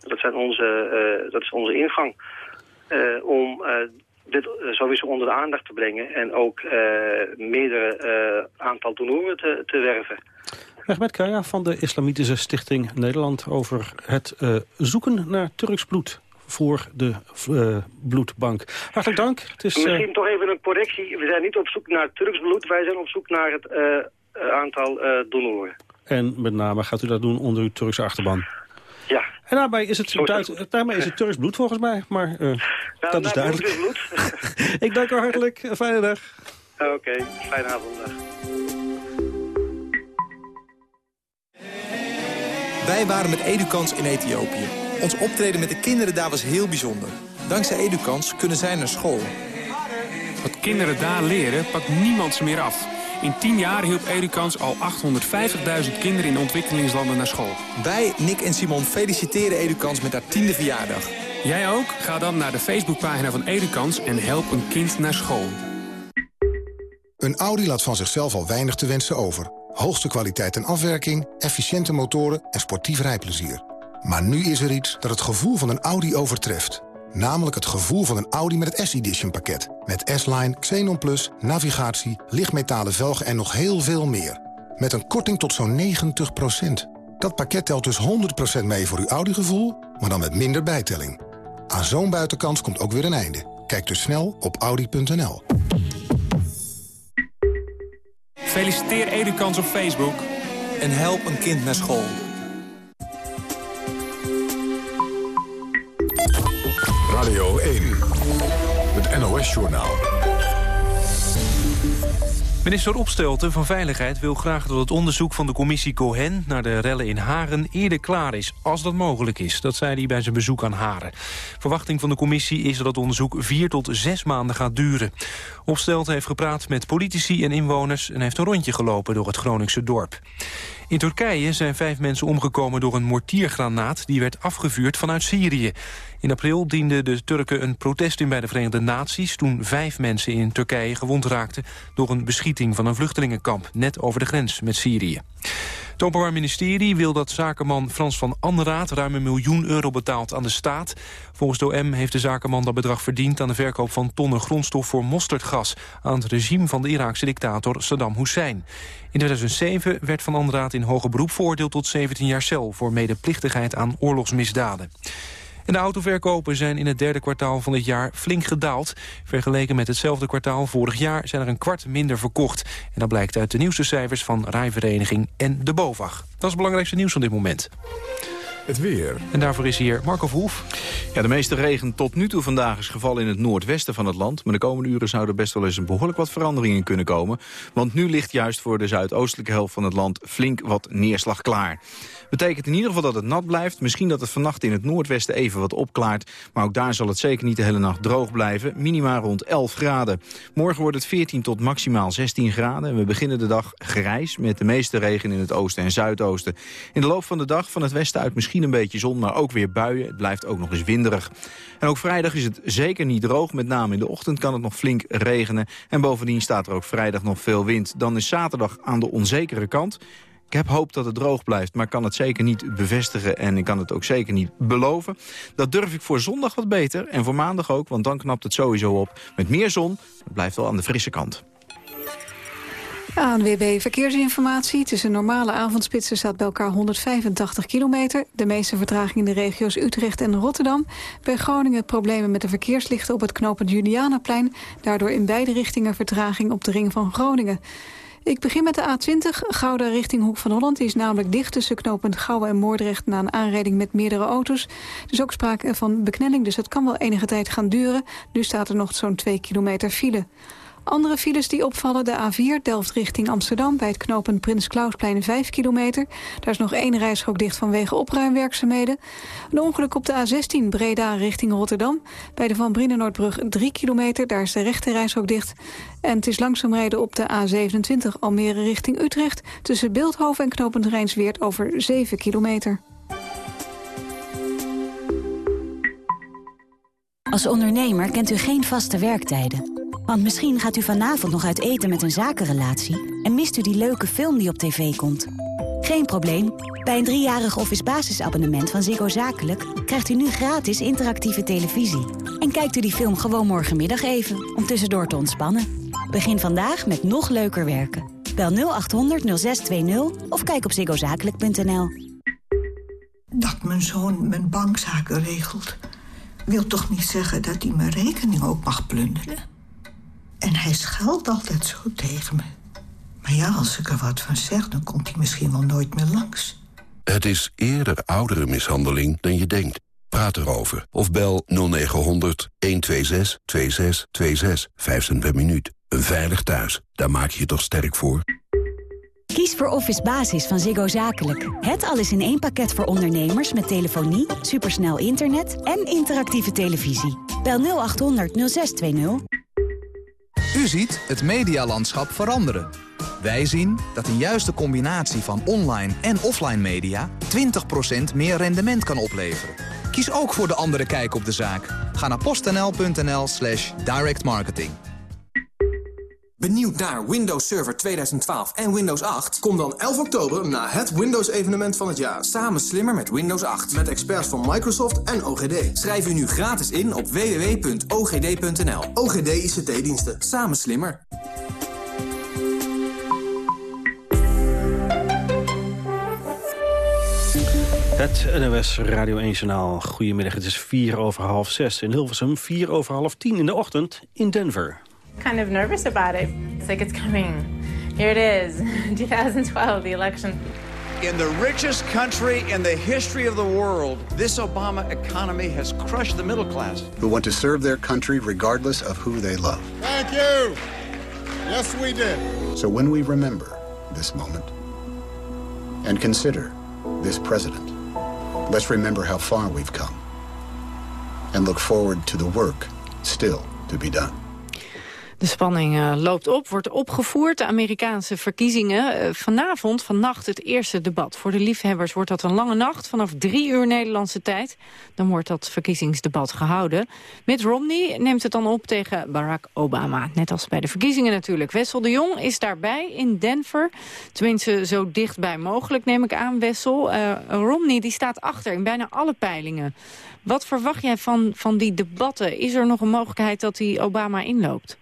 dat zijn onze, dat is onze ingang. om dit sowieso onder de aandacht te brengen en ook meerdere aantal donoren te, te werven. Mehmet Kaya van de Islamitische Stichting Nederland over het zoeken naar Turks bloed voor de uh, bloedbank. Hartelijk dank. Het is, uh... Misschien toch even een correctie. We zijn niet op zoek naar Turks bloed. Wij zijn op zoek naar het aantal donoren. En met name gaat u dat doen onder uw Turkse achterban? En daarbij is het, Duits, daarmee is het Turks bloed volgens mij. Maar nou, dat is duidelijk. Bloed. <laughs> Ik dank u hartelijk. Fijne dag. Oké, okay. fijne avond. Wij waren met Edukans in Ethiopië. Ons optreden met de kinderen daar was heel bijzonder. Dankzij Edukans kunnen zij naar school. Wat kinderen daar leren, pakt niemand ze meer af. In 10 jaar hielp Edukans al 850.000 kinderen in ontwikkelingslanden naar school. Wij, Nick en Simon, feliciteren Edukans met haar tiende verjaardag. Jij ook? Ga dan naar de Facebookpagina van Edukans en help een kind naar school. Een Audi laat van zichzelf al weinig te wensen over. Hoogste kwaliteit en afwerking, efficiënte motoren en sportief rijplezier. Maar nu is er iets dat het gevoel van een Audi overtreft. Namelijk het gevoel van een Audi met het S-Edition pakket. Met S-Line, Xenon Plus, navigatie, lichtmetalen velgen en nog heel veel meer. Met een korting tot zo'n 90% Dat pakket telt dus 100% mee voor uw Audi-gevoel, maar dan met minder bijtelling. Aan zo'n buitenkans komt ook weer een einde. Kijk dus snel op Audi.nl. Feliciteer Edukans op Facebook. En help een kind naar school. Radio 1. Het NOS-journaal. Minister Opstelten van Veiligheid wil graag dat het onderzoek van de commissie Cohen... naar de rellen in Haren eerder klaar is, als dat mogelijk is. Dat zei hij bij zijn bezoek aan Haren. Verwachting van de commissie is dat het onderzoek vier tot zes maanden gaat duren. Opstelten heeft gepraat met politici en inwoners... en heeft een rondje gelopen door het Groningse dorp. In Turkije zijn vijf mensen omgekomen door een mortiergranaat... die werd afgevuurd vanuit Syrië. In april dienden de Turken een protest in bij de Verenigde Naties... toen vijf mensen in Turkije gewond raakten... door een beschieting van een vluchtelingenkamp... net over de grens met Syrië. Het Openbaar Ministerie wil dat zakenman Frans van Anraat... ruim een miljoen euro betaalt aan de staat. Volgens de OM heeft de zakenman dat bedrag verdiend... aan de verkoop van tonnen grondstof voor mosterdgas... aan het regime van de Iraakse dictator Saddam Hussein. In 2007 werd van Anraat in hoger beroep veroordeeld tot 17 jaar cel... voor medeplichtigheid aan oorlogsmisdaden. En de autoverkopen zijn in het derde kwartaal van dit jaar flink gedaald. Vergeleken met hetzelfde kwartaal vorig jaar zijn er een kwart minder verkocht. En dat blijkt uit de nieuwste cijfers van Rijvereniging en de BOVAG. Dat is het belangrijkste nieuws van dit moment. Het weer. En daarvoor is hier Marco Verhoef. Ja, de meeste regen tot nu toe vandaag is gevallen in het noordwesten van het land. Maar de komende uren zouden best wel eens een behoorlijk wat veranderingen kunnen komen. Want nu ligt juist voor de zuidoostelijke helft van het land flink wat neerslag klaar. Betekent in ieder geval dat het nat blijft. Misschien dat het vannacht in het noordwesten even wat opklaart. Maar ook daar zal het zeker niet de hele nacht droog blijven. Minima rond 11 graden. Morgen wordt het 14 tot maximaal 16 graden. En we beginnen de dag grijs met de meeste regen in het oosten en zuidoosten. In de loop van de dag van het westen uit misschien een beetje zon, maar ook weer buien. Het blijft ook nog eens winderig. En ook vrijdag is het zeker niet droog. Met name in de ochtend kan het nog flink regenen. En bovendien staat er ook vrijdag nog veel wind. Dan is zaterdag aan de onzekere kant. Ik heb hoop dat het droog blijft, maar kan het zeker niet bevestigen... en ik kan het ook zeker niet beloven. Dat durf ik voor zondag wat beter en voor maandag ook... want dan knapt het sowieso op met meer zon. Het blijft wel aan de frisse kant. ANWB Verkeersinformatie. Tussen normale avondspitsen staat bij elkaar 185 kilometer. De meeste vertraging in de regio's Utrecht en Rotterdam. Bij Groningen problemen met de verkeerslichten op het knooppunt Julianaplein. Daardoor in beide richtingen vertraging op de ring van Groningen. Ik begin met de A20, Gouda richting Hoek van Holland. Die is namelijk dicht tussen knooppunt Gouwen en Moordrecht... na een aanrijding met meerdere auto's. Er is ook sprake van beknelling, dus het kan wel enige tijd gaan duren. Nu staat er nog zo'n 2 kilometer file. Andere files die opvallen, de A4 Delft richting Amsterdam... bij het knooppunt Prins Klausplein 5 kilometer. Daar is nog één rijstrook dicht vanwege opruimwerkzaamheden. Een ongeluk op de A16 Breda richting Rotterdam. Bij de Van Brienenoordbrug 3 kilometer, daar is de rechte rijstrook dicht. En het is langzaam rijden op de A27 Almere richting Utrecht... tussen Beeldhoven en knooppunt Rijnsweert over 7 kilometer. Als ondernemer kent u geen vaste werktijden. Want misschien gaat u vanavond nog uit eten met een zakenrelatie... en mist u die leuke film die op tv komt. Geen probleem. Bij een driejarig office basisabonnement van Ziggo Zakelijk... krijgt u nu gratis interactieve televisie. En kijkt u die film gewoon morgenmiddag even, om tussendoor te ontspannen. Begin vandaag met nog leuker werken. Bel 0800 0620 of kijk op ziggozakelijk.nl. Dat mijn zoon mijn bankzaken regelt... wil toch niet zeggen dat hij mijn rekening ook mag plunderen? En hij scheldt altijd zo tegen me. Maar ja, als ik er wat van zeg, dan komt hij misschien wel nooit meer langs. Het is eerder oudere mishandeling dan je denkt. Praat erover of bel 0900 126 2626. 5 cent per minuut. Een veilig thuis, daar maak je je toch sterk voor? Kies voor Office Basis van Ziggo Zakelijk. Het alles in één pakket voor ondernemers met telefonie, supersnel internet en interactieve televisie. Bel 0800 0620. U ziet het medialandschap veranderen. Wij zien dat een juiste combinatie van online en offline media 20% meer rendement kan opleveren. Kies ook voor de andere kijk op de zaak. Ga naar postnl.nl slash directmarketing. Benieuwd naar Windows Server 2012 en Windows 8? Kom dan 11 oktober naar het Windows-evenement van het jaar. Samen slimmer met Windows 8. Met experts van Microsoft en OGD. Schrijf u nu gratis in op www.ogd.nl. OGD ICT-diensten. Samen slimmer. Het NOS Radio 1 Journaal. Goedemiddag, het is 4 over half 6 in Hilversum, 4 over half 10 in de ochtend in Denver. Kind of nervous about it. It's like it's coming Here it is, <laughs> 2012, the election. In the richest country in the history of the world, this Obama economy has crushed the middle class. Who want to serve their country regardless of who they love. Thank you. Yes, we did. So when we remember this moment and consider this president, let's remember how far we've come and look forward to the work still to be done. De spanning uh, loopt op, wordt opgevoerd. De Amerikaanse verkiezingen. Uh, vanavond, vannacht, het eerste debat. Voor de liefhebbers wordt dat een lange nacht. Vanaf drie uur Nederlandse tijd. Dan wordt dat verkiezingsdebat gehouden. Mitt Romney neemt het dan op tegen Barack Obama. Net als bij de verkiezingen natuurlijk. Wessel de Jong is daarbij in Denver. Tenminste, zo dichtbij mogelijk neem ik aan, Wessel. Uh, Romney die staat achter in bijna alle peilingen. Wat verwacht jij van, van die debatten? Is er nog een mogelijkheid dat hij Obama inloopt?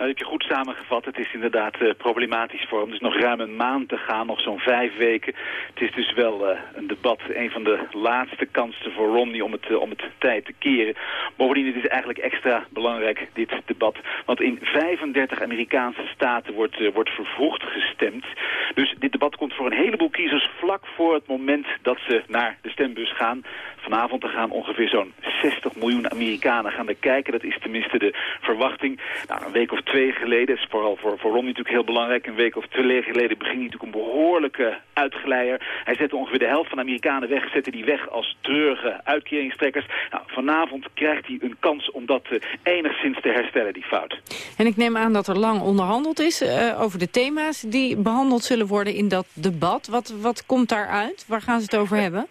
Nou, dat heb je goed samengevat. Het is inderdaad uh, problematisch voor hem. Dus nog ruim een maand te gaan, nog zo'n vijf weken. Het is dus wel uh, een debat, een van de laatste kansen voor Romney om het, uh, om het tijd te keren. Bovendien, het is eigenlijk extra belangrijk, dit debat. Want in 35 Amerikaanse staten wordt, wordt vervroegd gestemd. Dus dit debat komt voor een heleboel kiezers vlak voor het moment dat ze naar de stembus gaan. Vanavond gaan ongeveer zo'n 60 miljoen Amerikanen gaan er kijken. Dat is tenminste de verwachting. Nou, een week of twee geleden, is vooral voor, voor Romney natuurlijk heel belangrijk. Een week of twee geleden beging hij natuurlijk een behoorlijke uitgeleier. Hij zette ongeveer de helft van de Amerikanen weg. Zette die weg als treurige uitkeringstrekkers. Nou, vanavond krijgt hij een kans om dat uh, enigszins te herstellen, die fout. En ik neem aan dat er lang onderhandeld is uh, over de thema's die behandeld zullen worden in dat debat. Wat, wat komt daaruit? Waar gaan ze het over hebben?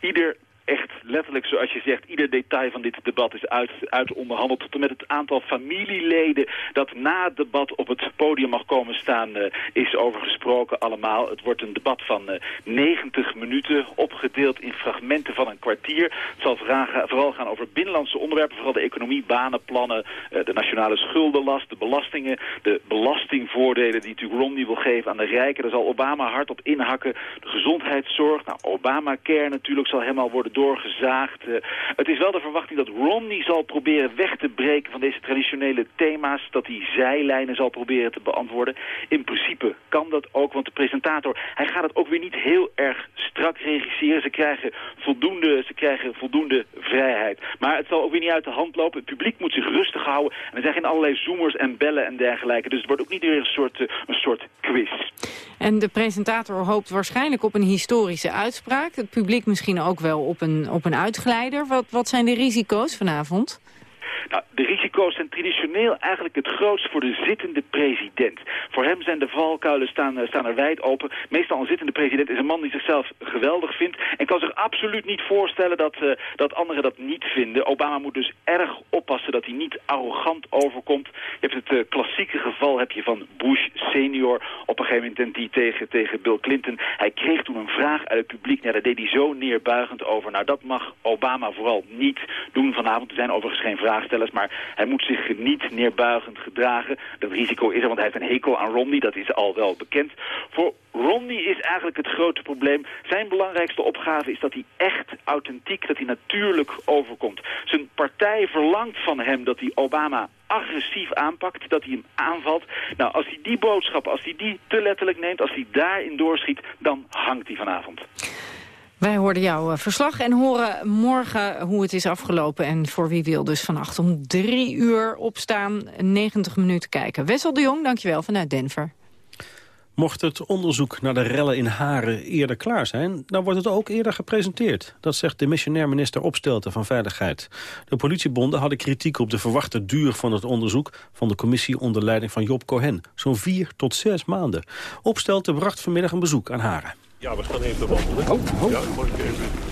Ieder echt letterlijk, zoals je zegt, ieder detail van dit debat is uit, uit onderhandeld. Tot en met het aantal familieleden dat na het debat op het podium mag komen staan, uh, is over gesproken allemaal. Het wordt een debat van uh, 90 minuten, opgedeeld in fragmenten van een kwartier. Het zal vooral gaan over binnenlandse onderwerpen, vooral de economie, banenplannen, uh, de nationale schuldenlast, de belastingen, de belastingvoordelen die natuurlijk Romney wil geven aan de rijken. Daar zal Obama hard op inhakken. De gezondheidszorg, nou, Obamacare natuurlijk zal helemaal worden doorgezaagd. Uh, het is wel de verwachting dat Romney zal proberen weg te breken van deze traditionele thema's. Dat hij zijlijnen zal proberen te beantwoorden. In principe kan dat ook, want de presentator, hij gaat het ook weer niet heel erg strak regisseren. Ze krijgen voldoende, ze krijgen voldoende vrijheid. Maar het zal ook weer niet uit de hand lopen. Het publiek moet zich rustig houden. En er zijn geen allerlei zoomers en bellen en dergelijke. Dus het wordt ook niet weer een soort, uh, een soort quiz. En de presentator hoopt waarschijnlijk op een historische uitspraak. Het publiek misschien ook wel op een, op een uitgeleider. Wat, wat zijn de risico's vanavond? Nou, de risico's zijn traditioneel eigenlijk het grootst voor de zittende president. Voor hem zijn de valkuilen staan, staan er wijd open. Meestal een zittende president is een man die zichzelf geweldig vindt... en kan zich absoluut niet voorstellen dat, uh, dat anderen dat niet vinden. Obama moet dus erg oppassen dat hij niet arrogant overkomt. Je hebt het uh, klassieke geval heb je van Bush senior... op een gegeven moment die tegen, tegen Bill Clinton. Hij kreeg toen een vraag uit het publiek. Nou, daar deed hij zo neerbuigend over. Nou, dat mag Obama vooral niet doen vanavond. Er zijn overigens geen maar hij moet zich niet neerbuigend gedragen. Dat risico is er, want hij heeft een hekel aan Romney. Dat is al wel bekend. Voor Romney is eigenlijk het grote probleem. Zijn belangrijkste opgave is dat hij echt authentiek, dat hij natuurlijk overkomt. Zijn partij verlangt van hem dat hij Obama agressief aanpakt, dat hij hem aanvalt. Nou, als hij die boodschap, als hij die te letterlijk neemt, als hij daarin doorschiet, dan hangt hij vanavond. Wij hoorden jouw verslag en horen morgen hoe het is afgelopen. En voor wie wil dus vannacht om drie uur opstaan, 90 minuten kijken. Wessel de Jong, dankjewel vanuit Denver. Mocht het onderzoek naar de rellen in Haren eerder klaar zijn... dan wordt het ook eerder gepresenteerd. Dat zegt de missionair minister Opstelten van Veiligheid. De politiebonden hadden kritiek op de verwachte duur van het onderzoek... van de commissie onder leiding van Job Cohen. Zo'n vier tot zes maanden. Opstelten bracht vanmiddag een bezoek aan Haren. Ja, we gaan even wandelen. Oh, oh. Ja,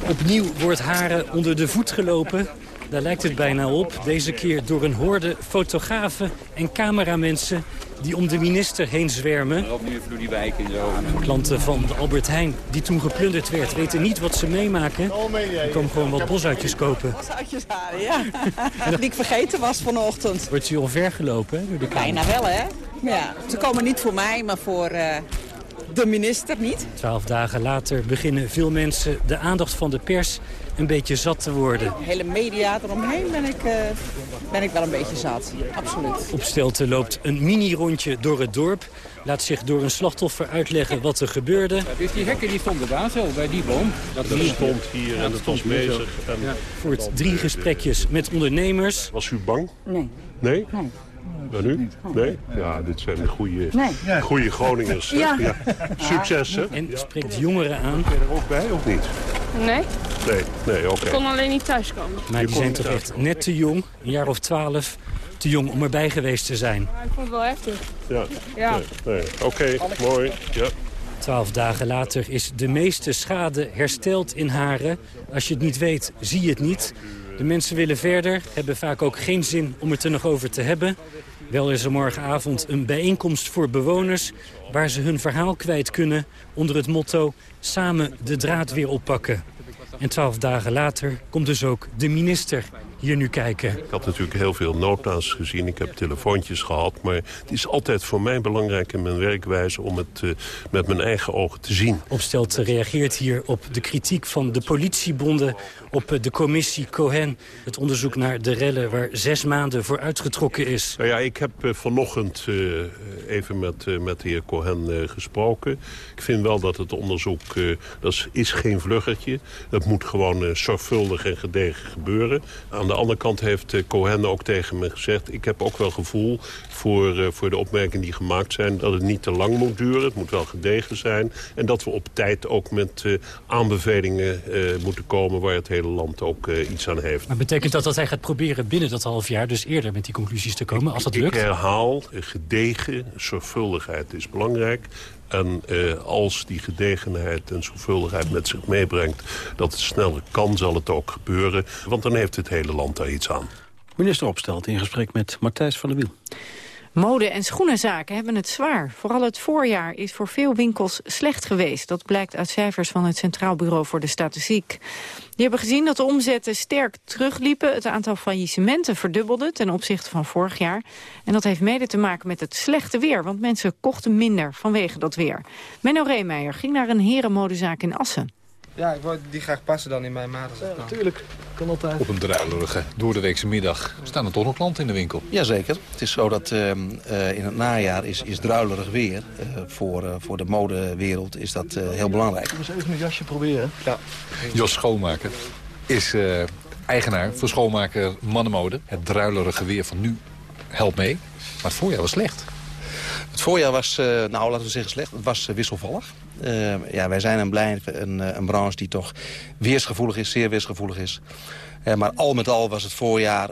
Opnieuw wordt Haren onder de voet gelopen. Daar lijkt het bijna op. Deze keer door een horde fotografen en cameramensen die om de minister heen zwermen. nu even door die wijk en zo. Klanten van de Albert Heijn, die toen geplunderd werd, weten niet wat ze meemaken. Die komen gewoon wat bosuitjes kopen. Bosuitjes halen, ja. <laughs> die ik vergeten was vanochtend. Wordt u al ver gelopen, hè? Door de Bijna wel, hè? Ja. Ze komen niet voor mij, maar voor... Uh de minister niet. Twaalf dagen later beginnen veel mensen de aandacht van de pers een beetje zat te worden. De hele media eromheen ben ik, uh, ben ik wel een beetje zat, absoluut. Op Stelte loopt een mini-rondje door het dorp. laat zich door een slachtoffer uitleggen wat er gebeurde. Dus die hekken die stonden daar zo, bij die boom. Dat stond hier en het was bezig. En... Ja. Voert drie gesprekjes met ondernemers. Was u bang? Nee. Nee? Nee. En u? Nee? Ja, dit zijn de goede, Nee. goede Groningers. Ja. Succes, hè? En spreekt jongeren aan. Ben je er ook bij of niet? Nee, Nee, nee, oké. ik kon alleen niet thuiskomen. Maar die zijn toch echt net te jong, een jaar of twaalf, te jong om erbij geweest te zijn. Maar ik vond het wel heftig. Ja, Ja. nee, nee. oké, mooi. Ja. Twaalf dagen later is de meeste schade hersteld in Haren. Als je het niet weet, zie je het niet. De mensen willen verder, hebben vaak ook geen zin om het er nog over te hebben. Wel is er morgenavond een bijeenkomst voor bewoners... waar ze hun verhaal kwijt kunnen onder het motto... samen de draad weer oppakken. En twaalf dagen later komt dus ook de minister hier nu kijken. Ik had natuurlijk heel veel nota's gezien. Ik heb telefoontjes gehad. Maar het is altijd voor mij belangrijk in mijn werkwijze... om het eh, met mijn eigen ogen te zien. Opstelt reageert hier op de kritiek van de politiebonden... op eh, de commissie Cohen, het onderzoek naar de rellen... waar zes maanden voor uitgetrokken is. Nou ja, ik heb eh, vanochtend even met, met de heer Cohen gesproken. Ik vind wel dat het onderzoek, dat is, geen vluggertje. Dat moet gewoon zorgvuldig en gedegen gebeuren. Aan de andere kant heeft eh, Cohen ook tegen me gezegd... ik heb ook wel gevoel voor, eh, voor de opmerkingen die gemaakt zijn... dat het niet te lang moet duren, het moet wel gedegen zijn... en dat we op tijd ook met eh, aanbevelingen moeten komen... waar het hele land ook iets aan heeft. Maar betekent dat dat hij gaat proberen binnen dat half jaar... dus eerder met die conclusies te komen, als dat Ik lukt? herhaal, eh, gedegen, zorgvuldigheid is belangrijk. En eh, als die gedegenheid en zorgvuldigheid met zich meebrengt... dat het sneller kan, zal het ook gebeuren. Want dan heeft het hele land daar iets aan. Minister Opstelt in gesprek met Matthijs van der Wiel. Mode- en schoenenzaken hebben het zwaar. Vooral het voorjaar is voor veel winkels slecht geweest. Dat blijkt uit cijfers van het Centraal Bureau voor de Statistiek. Die hebben gezien dat de omzetten sterk terugliepen. Het aantal faillissementen verdubbelde ten opzichte van vorig jaar. En dat heeft mede te maken met het slechte weer. Want mensen kochten minder vanwege dat weer. Menno Reemeijer ging naar een herenmodezaak in Assen. Ja, ik wou die graag passen dan in mijn maat. Ja, natuurlijk. Kan altijd. Op een druilerige, doordeweekse middag staan er toch nog klanten in de winkel. Jazeker. Het is zo dat uh, uh, in het najaar is, is druilerig weer. Uh, voor, voor de modewereld is dat heel belangrijk. Eens even een jasje proberen. Ja. Jos Schoonmaker is eigenaar voor schoonmaker Mannenmode. Het druilerige weer van nu helpt mee. Maar het voorjaar was slecht. Het voorjaar was, nou laten we zeggen slecht, het was wisselvallig. Uh, ja, wij zijn een, blij, een, een, branche die toch weersgevoelig is, zeer weersgevoelig is. Uh, maar al met al was het voorjaar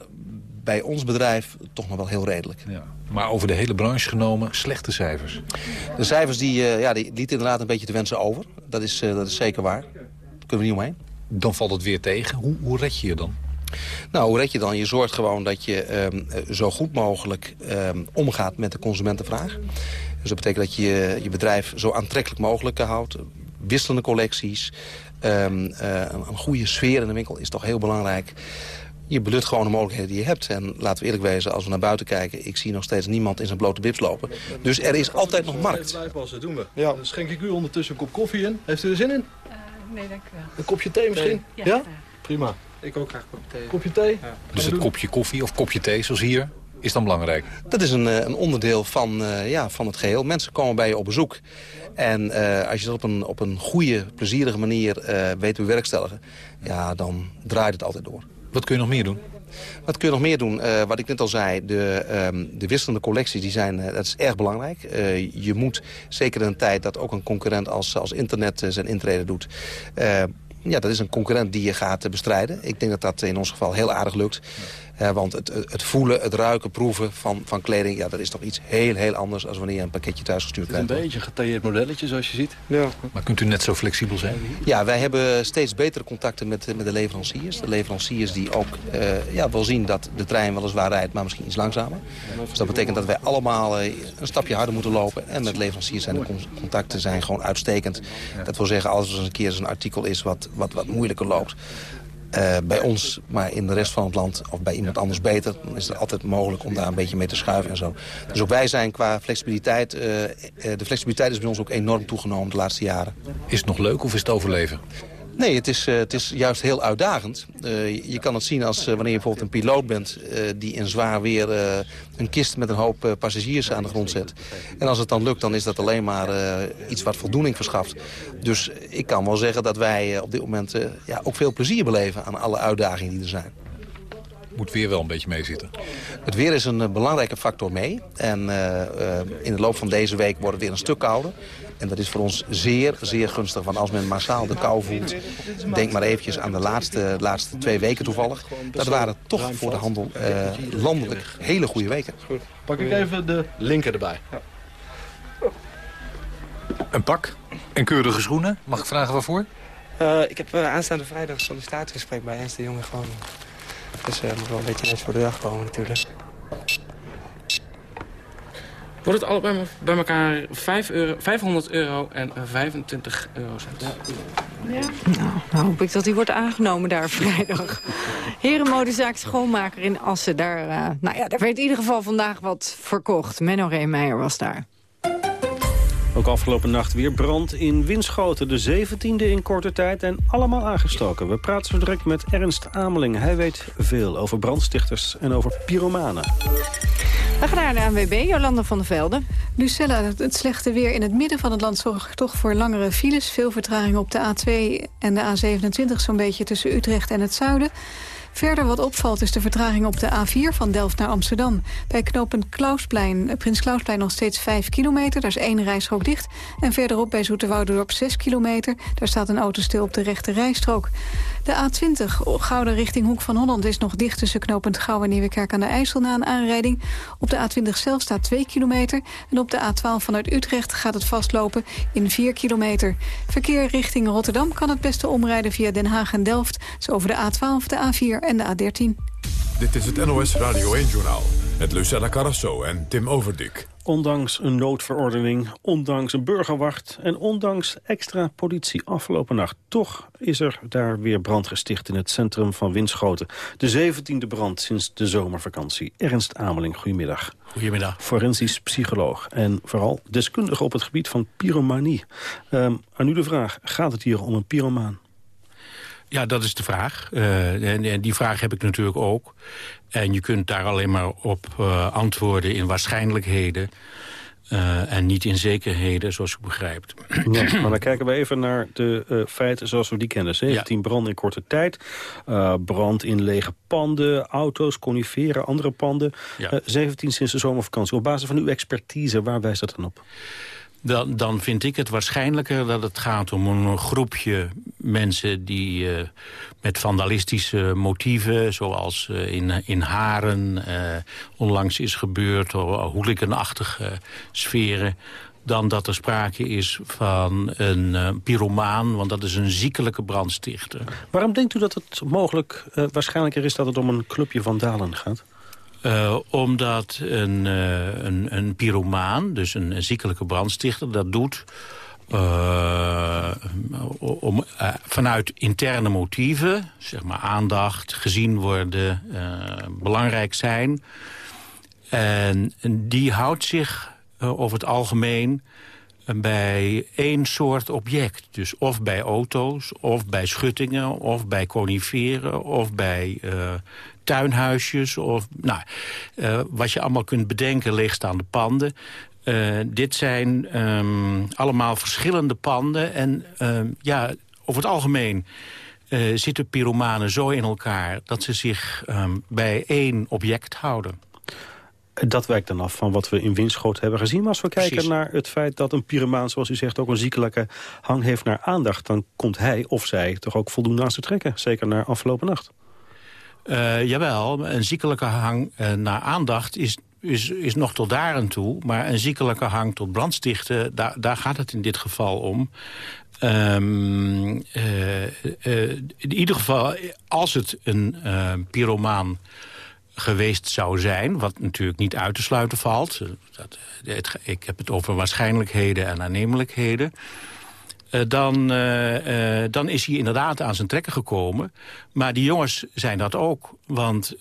bij ons bedrijf toch nog wel heel redelijk. Ja. Maar over de hele branche genomen, slechte cijfers. De cijfers die, uh, ja, die lieten inderdaad een beetje te wensen over. Dat is, dat is zeker waar. Daar kunnen we niet omheen. Dan valt het weer tegen. Hoe, hoe red je je dan? Nou, hoe red je dan? Je zorgt gewoon dat je um, zo goed mogelijk um, omgaat met de consumentenvraag. Dus dat betekent dat je je bedrijf zo aantrekkelijk mogelijk houdt. Wisselende collecties. Um, uh, een goede sfeer in de winkel is toch heel belangrijk. Je benut gewoon de mogelijkheden die je hebt. En laten we eerlijk wezen, als we naar buiten kijken... ik zie nog steeds niemand in zijn blote bips lopen. Dus er is altijd nog markt. Dat doen we. Ja. Dan schenk ik u ondertussen een kop koffie in. Heeft u er zin in? Uh, nee, dank u wel. Een kopje thee misschien? Ja? ja? Prima. Ik ook graag een kopje thee. Kopje thee? Ja. Dus het kopje koffie of kopje thee, zoals hier, is dan belangrijk? Dat is een, een onderdeel van, uh, ja, van het geheel. Mensen komen bij je op bezoek. En uh, als je dat op een, op een goede, plezierige manier uh, weet te bewerkstelligen... Ja, dan draait het altijd door. Wat kun je nog meer doen? Wat kun je nog meer doen? Uh, wat ik net al zei, de, um, de wisselende collecties die zijn, uh, dat is erg belangrijk. Uh, je moet, zeker in een tijd dat ook een concurrent als, als internet zijn intrede doet... ja, dat is een concurrent die je gaat bestrijden. Ik denk dat dat in ons geval heel aardig lukt. Uh, want het, het voelen, het ruiken, proeven van, van kleding... Ja, dat is toch iets heel, heel anders dan wanneer je een pakketje thuis gestuurd krijgt. Het is een beetje een getailleerd modelletje, zoals je ziet. Ja. Maar kunt u net zo flexibel zijn? Ja, wij hebben steeds betere contacten met, met de leveranciers. De leveranciers die ook uh, ja, wel zien dat de trein weliswaar rijdt... maar misschien iets langzamer. Dus dat betekent dat wij allemaal uh, een stapje harder moeten lopen. En met leveranciers zijn de contacten zijn gewoon uitstekend. Dat wil zeggen, als er eens een keer een artikel is wat, wat, wat moeilijker loopt... Uh, bij ons, maar in de rest van het land of bij iemand anders beter... dan is het altijd mogelijk om daar een beetje mee te schuiven en zo. Dus ook wij zijn qua flexibiliteit... Uh, de flexibiliteit is bij ons ook enorm toegenomen de laatste jaren. Is het nog leuk of is het overleven? Nee, het is, uh, het is juist heel uitdagend. Uh, je kan het zien als uh, wanneer je bijvoorbeeld een piloot bent... die in zwaar weer een kist met een hoop passagiers aan de grond zet. En als het dan lukt, dan is dat alleen maar iets wat voldoening verschaft. Dus ik kan wel zeggen dat wij op dit moment ja, ook veel plezier beleven... aan alle uitdagingen die er zijn moet weer wel een beetje meezitten. Het weer is een belangrijke factor mee. En uh, uh, in de loop van deze week wordt het weer een stuk kouder. En dat is voor ons zeer, zeer gunstig. Want als men massaal de kou voelt, denk maar eventjes aan de laatste, laatste twee weken toevallig. Dat waren toch voor de handel uh, landelijk hele goede weken. Goed. Pak ik even de linker erbij. Een pak en keurige schoenen. Mag ik vragen waarvoor? Uh, ik heb uh, aanstaande vrijdag een sollicitatiegesprek bij Ernst de Jonge gewoon. Dus uh, moet wel een beetje netjes voor de dag komen natuurlijk. Wordt het allebei bij elkaar 5 euro, 500 euro en 25 eurocent. Ja. Nou, nou hoop ik dat hij wordt aangenomen daar vrijdag. Herenmodezaak Schoonmaker in Assen. Daar, uh, nou ja, daar werd in ieder geval vandaag wat verkocht. Menno Reemeijer was daar. Ook afgelopen nacht weer brand in Winschoten. De 17e in korte tijd en allemaal aangestoken. We praten zo direct met Ernst Ameling. Hij weet veel over brandstichters en over pyromanen. We gaan naar de ANWB, Jolanda van der Velde. Lucella, het slechte weer in het midden van het land zorgt toch voor langere files. Veel vertraging op de A2 en de A27, zo'n beetje tussen Utrecht en het zuiden. Verder wat opvalt is de vertraging op de A4 van Delft naar Amsterdam. Bij knooppunt Klausplein, Prins Klausplein nog steeds 5 kilometer. Daar is één rijstrook dicht. En verderop bij Zoeterwouderdorp 6 kilometer. Daar staat een auto stil op de rechte rijstrook. De A20, Gouden richting Hoek van Holland, is nog dicht tussen knooppunt Gouw en Nieuwekerk aan de IJssel na een aanrijding. Op de A20 zelf staat 2 kilometer. En op de A12 vanuit Utrecht gaat het vastlopen in 4 kilometer. Verkeer richting Rotterdam kan het beste omrijden via Den Haag en Delft. Zo over de A12, de A4 en de A13. Dit is het NOS Radio 1-journaal met Lucella Carrasso en Tim Overdik. Ondanks een noodverordening, ondanks een burgerwacht... en ondanks extra politie afgelopen nacht... toch is er daar weer brand gesticht in het centrum van Winschoten. De 17e brand sinds de zomervakantie. Ernst Ameling, goedemiddag. Goedemiddag. Forensisch psycholoog en vooral deskundige op het gebied van pyromanie. Um, aan u de vraag, gaat het hier om een pyromaan? Ja, dat is de vraag. Uh, en, en, die vraag heb ik natuurlijk ook. En je kunt daar alleen maar op uh, antwoorden in waarschijnlijkheden... Uh, en niet in zekerheden, zoals u begrijpt. Ja, maar dan kijken we even naar de feiten zoals we die kennen. 17 ja. branden in korte tijd, brand in lege panden, auto's, coniferen, andere panden. Ja. 17 sinds de zomervakantie. Op basis van uw expertise, waar wijst dat dan op? Dan, dan vind ik het waarschijnlijker dat het gaat om een groepje mensen die uh, met vandalistische motieven, zoals uh, in, in Haren uh, onlangs is gebeurd, hooliganachtige sferen, dan dat er sprake is van een pyromaan, want dat is een ziekelijke brandstichter. Waarom denkt u dat het mogelijk waarschijnlijker is dat het om een clubje vandalen gaat? Uh, omdat een, uh, een, een pyromaan, dus een, ziekelijke brandstichter, dat doet... Uh, om, vanuit interne motieven, zeg maar aandacht, gezien worden, belangrijk zijn. En die houdt zich over het algemeen bij één soort object. Dus of bij auto's, of bij schuttingen, of bij coniferen... of bij tuinhuisjes, of nou, uh, wat je allemaal kunt bedenken... leegstaande panden. Uh, dit zijn um, allemaal verschillende panden. En um, ja, over het algemeen zitten pyromanen zo in elkaar... dat ze zich um, bij één object houden. Dat wijkt dan af van wat we in Winschoot hebben gezien. Maar als we kijken Precies. naar het feit dat een pyromaan, zoals u zegt... ook een ziekelijke hang heeft naar aandacht... dan komt hij of zij toch ook voldoende aan te trekken. Zeker naar afgelopen nacht. Uh, jawel, een ziekelijke hang uh, naar aandacht is, is, is nog tot daar aan toe. Maar een ziekelijke hang tot brandstichten, daar, daar gaat het in dit geval om. Um, uh, in ieder geval, als het een pyromaan geweest zou zijn, wat natuurlijk niet uit te sluiten valt. Dat, het, ik heb het over waarschijnlijkheden en aannemelijkheden. Eh, dan, eh, eh, dan is hij inderdaad aan zijn trekken gekomen. Maar die jongens zijn dat ook. Want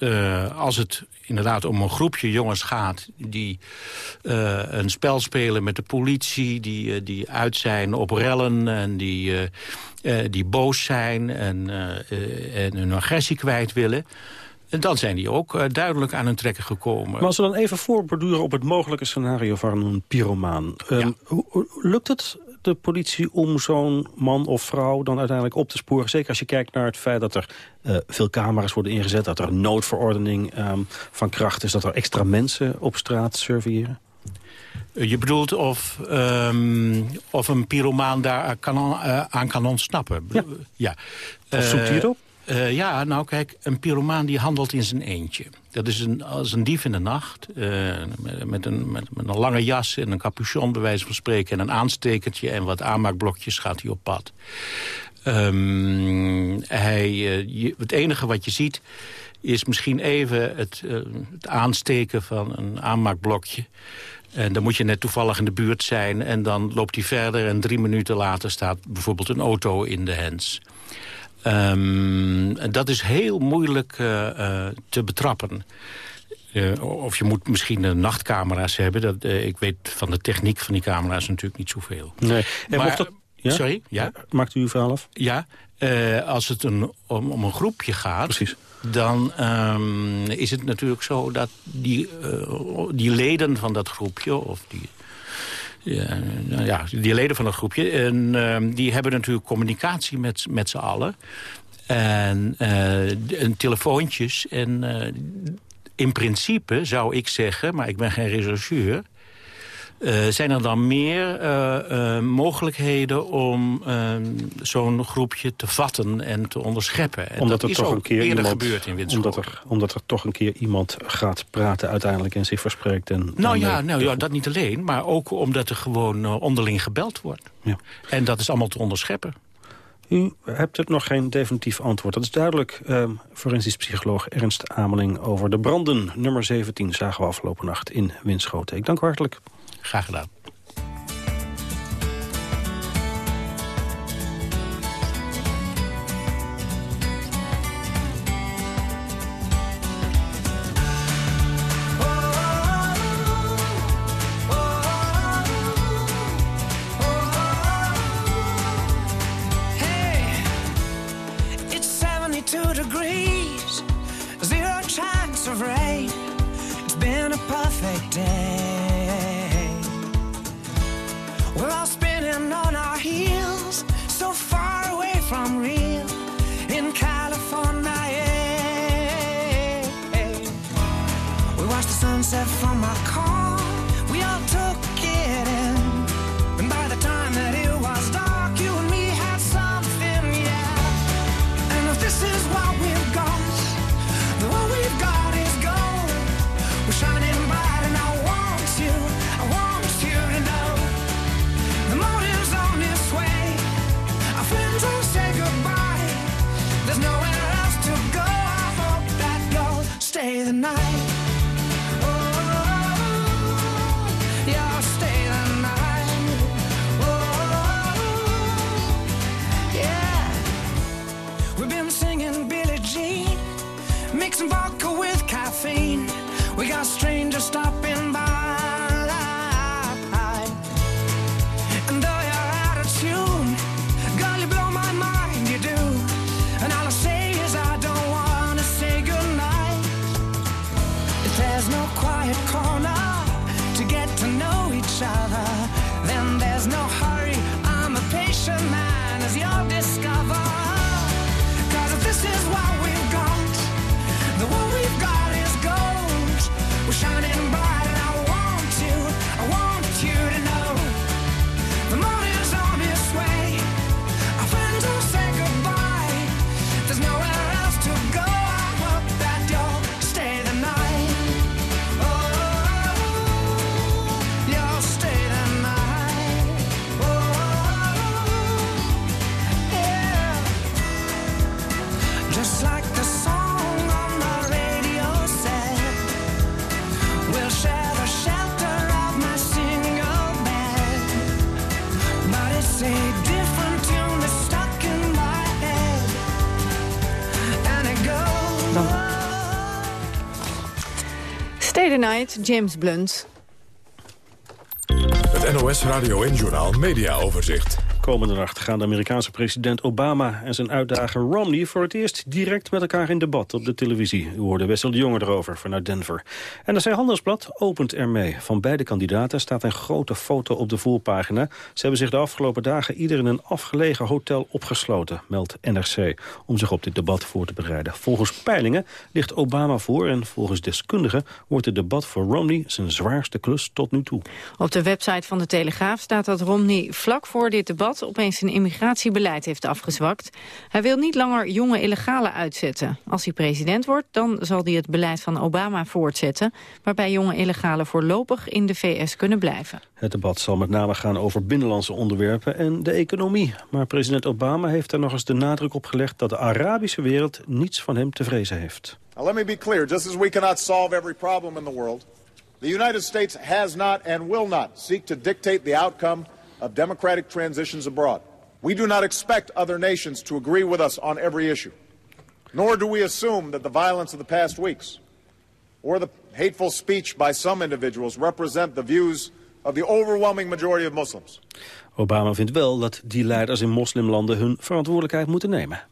als het inderdaad om een groepje jongens gaat... die een spel spelen met de politie... die, die uit zijn op rellen en die, die boos zijn... en, en hun agressie kwijt willen... En dan zijn die ook duidelijk aan hun trekken gekomen. Maar als we dan even voorborduren op het mogelijke scenario van een pyromaan. Ehm, hoe, hoe- lukt het de politie om zo'n man of vrouw dan uiteindelijk op te sporen? Zeker als je kijkt naar het feit dat er eh, veel camera's worden ingezet... dat er een noodverordening ehm, van kracht is... dat er extra mensen op straat surveilleren? Eh, Je bedoelt of, ehm, of een pyromaan daar kan, eh, aan kan ontsnappen? Ja. Of zoekt hij het op? Eh, ja, nou kijk, een pyromaan die handelt in zijn eentje. Dat is een, als een dief in de nacht, eh, met, een, met, een lange jas en een capuchon bij wijze van spreken... en een aanstekertje en wat aanmaakblokjes gaat hij op pad. Ehm, hij, eh, het enige wat je ziet is misschien even het, het aansteken van een aanmaakblokje... En dan moet je net toevallig in de buurt zijn. En dan loopt hij verder en drie minuten later staat bijvoorbeeld een auto in de hens. Ehm, dat is heel moeilijk eh, eh, te betrappen. Eh, of je moet misschien nachtcamera's hebben. Dat, ik weet van de techniek van die camera's natuurlijk niet zoveel. Nee. En Maar- dat- ja? Sorry? Ja? Maakt u uw verhaal af? Ja, als het een, om, om een groepje gaat... dan ehm, is het natuurlijk zo dat die, die leden van dat groepje... of die, nou ja, die leden van dat groepje... En, ehm, die hebben natuurlijk communicatie met, met z'n allen. En, eh, en telefoontjes. En eh, in principe zou ik zeggen, maar ik ben geen rechercheur... Eh, zijn er dan meer eh, eh, mogelijkheden om eh, zo'n groepje te vatten en te onderscheppen? En omdat dat er is toch ook een keer eerder iemand, gebeurd in Winschoten. omdat er, omdat er toch een keer iemand gaat praten uiteindelijk en zich verspreekt. En Nou ja, nou ja, dat niet alleen, maar ook omdat er gewoon onderling gebeld wordt. Ja. En dat is allemaal te onderscheppen. U hebt het nog geen definitief antwoord. Dat is duidelijk, eh, forensisch psycholoog Ernst Ameling... over de branden nummer 17 zagen we afgelopen nacht in Winschoten. Ik dank u hartelijk. Graag gedaan. The night. James Blunt. Het NOS Radio en Journal Media Overzicht. Komende nacht gaan de Amerikaanse president Obama en zijn uitdager Romney... voor het eerst direct met elkaar in debat op de televisie. U hoorde Wessel de Jonge erover vanuit Denver. En dat zijn Handelsblad opent ermee. Van beide kandidaten staat een grote foto op de voorpagina. Ze hebben zich de afgelopen dagen ieder in een afgelegen hotel opgesloten... meldt NRC, om zich op dit debat voor te bereiden. Volgens peilingen ligt Obama voor... en volgens deskundigen wordt het debat voor Romney zijn zwaarste klus tot nu toe. Op de website van de Telegraaf staat dat Romney vlak voor dit debat opeens zijn immigratiebeleid heeft afgezwakt. Hij wil niet langer jonge illegalen uitzetten. Als hij president wordt, dan zal hij het beleid van Obama voortzetten... waarbij jonge illegalen voorlopig in de VS kunnen blijven. Het debat zal met name gaan over binnenlandse onderwerpen en de economie. Maar president Obama heeft er nog eens de nadruk op gelegd... dat de Arabische wereld niets van hem te vrezen heeft. Now, let me be clear. Just as we cannot solve every problem in the world, the United States has not and will not seek to dictate the outcome of democratic transitions abroad. We do not expect other nations to agree with us on every issue. Nor do we assume that the violence of the past weeks or the hateful speech by some individuals represent the views of the overwhelming majority of Muslims. Obama vindt wel dat die leiders in moslimlanden hun verantwoordelijkheid moeten nemen.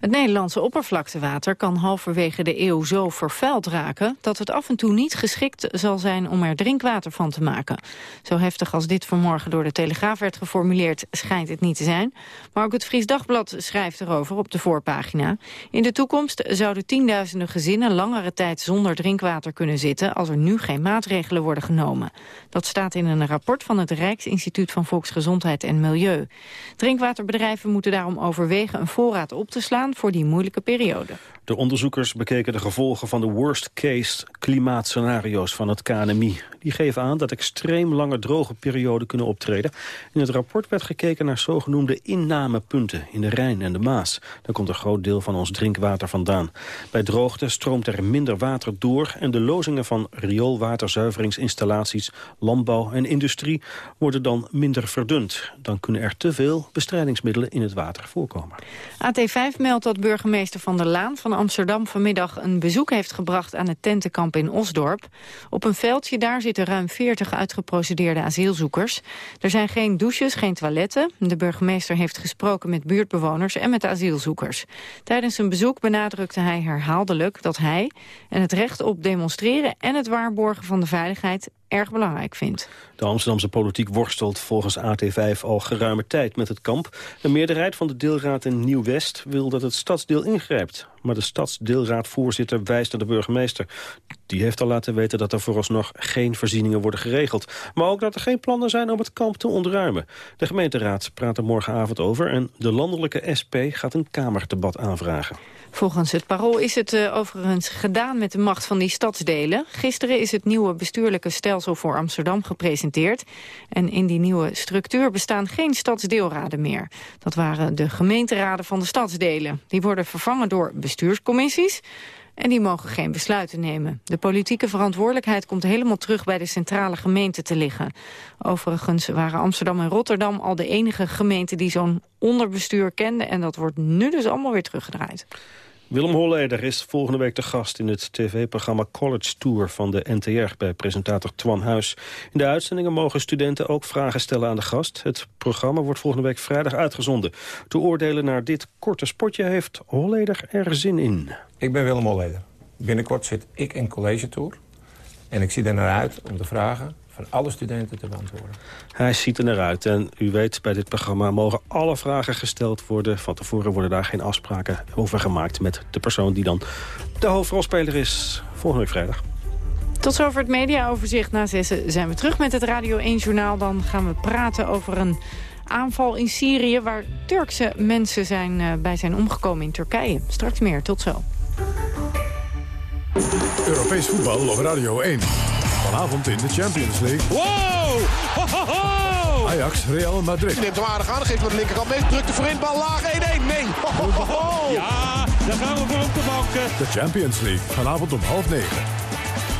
Het Nederlandse oppervlaktewater kan halverwege de eeuw zo vervuild raken... dat het af en toe niet geschikt zal zijn om er drinkwater van te maken. Zo heftig als dit vanmorgen door de Telegraaf werd geformuleerd... schijnt het niet te zijn. Maar ook het Fries Dagblad schrijft erover op de voorpagina. In de toekomst zouden tienduizenden gezinnen langere tijd zonder drinkwater kunnen zitten... als er nu geen maatregelen worden genomen. Dat staat in een rapport van het Rijksinstituut van Volksgezondheid en Milieu. Drinkwaterbedrijven moeten daarom overwegen een voorraad op te slaan voor die moeilijke periode. De onderzoekers bekeken de gevolgen van de worst-case klimaatscenario's van het KNMI. Die geven aan dat extreem lange droge perioden kunnen optreden. In het rapport werd gekeken naar zogenoemde innamepunten in de Rijn en de Maas. Daar komt een groot deel van ons drinkwater vandaan. Bij droogte stroomt er minder water door en de lozingen van rioolwaterzuiveringsinstallaties, landbouw en industrie worden dan minder verdund. Dan kunnen er te veel bestrijdingsmiddelen in het water voorkomen. AT5 meldt dat burgemeester Van der Laan van Amsterdam vanmiddag een bezoek heeft gebracht aan het tentenkamp in Osdorp. Op een veldje daar zitten ruim 40 uitgeprocedeerde asielzoekers. Er zijn geen douches, geen toiletten. De burgemeester heeft gesproken met buurtbewoners en met de asielzoekers. Tijdens zijn bezoek benadrukte hij herhaaldelijk dat hij en het recht op demonstreren en het waarborgen van de veiligheid erg belangrijk vindt. De Amsterdamse politiek worstelt volgens AT5 al geruime tijd met het kamp. De meerderheid van de deelraad in Nieuw-West wil dat het stadsdeel ingrijpt. Maar de stadsdeelraadvoorzitter wijst naar de burgemeester. Die heeft al laten weten dat er vooralsnog geen voorzieningen worden geregeld. Maar ook dat er geen plannen zijn om het kamp te ontruimen. De gemeenteraad praat er morgenavond over... en de landelijke SP gaat een kamerdebat aanvragen. Volgens het parool is het uh, overigens gedaan met de macht van die stadsdelen. Gisteren is het nieuwe bestuurlijke stelsel voor Amsterdam gepresenteerd. En in die nieuwe structuur bestaan geen stadsdeelraden meer. Dat waren de gemeenteraden van de stadsdelen. Die worden vervangen door bestuurscommissies. En die mogen geen besluiten nemen. De politieke verantwoordelijkheid komt helemaal terug bij de centrale gemeente te liggen. Overigens waren Amsterdam en Rotterdam al de enige gemeenten die zo'n onderbestuur kenden. En dat wordt nu dus allemaal weer teruggedraaid. Willem Holleder is volgende week de gast in het tv-programma College Tour van de NTR bij presentator Twan Huis. In de uitzendingen mogen studenten ook vragen stellen aan de gast. Het programma wordt volgende week vrijdag uitgezonden. Te oordelen naar dit korte spotje heeft Holleder er zin in. Ik ben Willem Holleder. Binnenkort zit ik in College Tour. En ik zie er naar uit om de vragen van alle studenten te beantwoorden. Hij ziet er naar uit. En u weet, bij dit programma mogen alle vragen gesteld worden. Van tevoren worden daar geen afspraken over gemaakt... met de persoon die dan de hoofdrolspeler is. Volgende week vrijdag. Tot zover het mediaoverzicht. Na zessen zijn we terug met het Radio 1-journaal. Dan gaan we praten over een aanval in Syrië... waar Turkse mensen zijn, uh, bij zijn omgekomen in Turkije. Straks meer. Tot zo. Europees voetbal op Radio 1. Vanavond in de Champions League. Wow! Ho, ho, ho! Ajax, Real Madrid. Neemt hem aardig aan, geeft met de linkerkant mee. Drukt de voorin, bal laag, 1-1. Nee. Ho, ho, ho. Ja, daar gaan we voor op de banken. De Champions League, vanavond om half negen.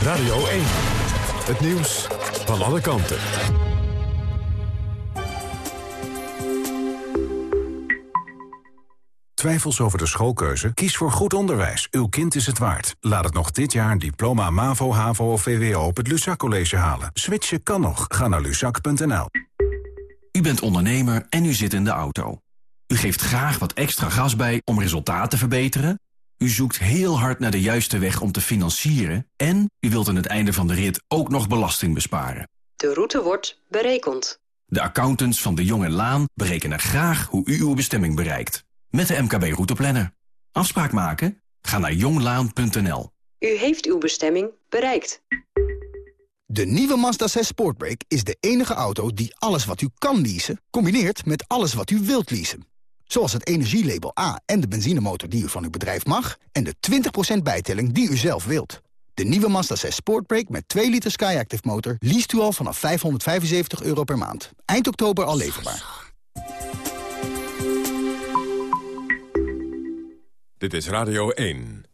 Radio 1. Het nieuws van alle kanten. Twijfels over de schoolkeuze? Kies voor goed onderwijs. Uw kind is het waard. Laat het nog dit jaar een diploma MAVO, HAVO of VWO op het Luzak College halen. Switchen kan nog. Ga naar luzak.nl. U bent ondernemer en u zit in de auto. U geeft graag wat extra gas bij om resultaat te verbeteren. U zoekt heel hard naar de juiste weg om te financieren. En u wilt aan het einde van de rit ook nog belasting besparen. De route wordt berekend. De accountants van de Jonge Laan berekenen graag hoe u uw bestemming bereikt. Met de MKB Routeplanner. Afspraak maken? Ga naar jonglaan.nl. U heeft uw bestemming bereikt. De nieuwe Mazda 6 Sportbrake is de enige auto die alles wat u kan leasen... combineert met alles wat u wilt leasen. Zoals het energielabel A en de benzinemotor die u van uw bedrijf mag... en de 20% bijtelling die u zelf wilt. De nieuwe Mazda 6 Sportbrake met 2 liter Skyactiv motor... leest u al vanaf 575 euro per maand. Eind oktober al leverbaar. Dit is Radio 1.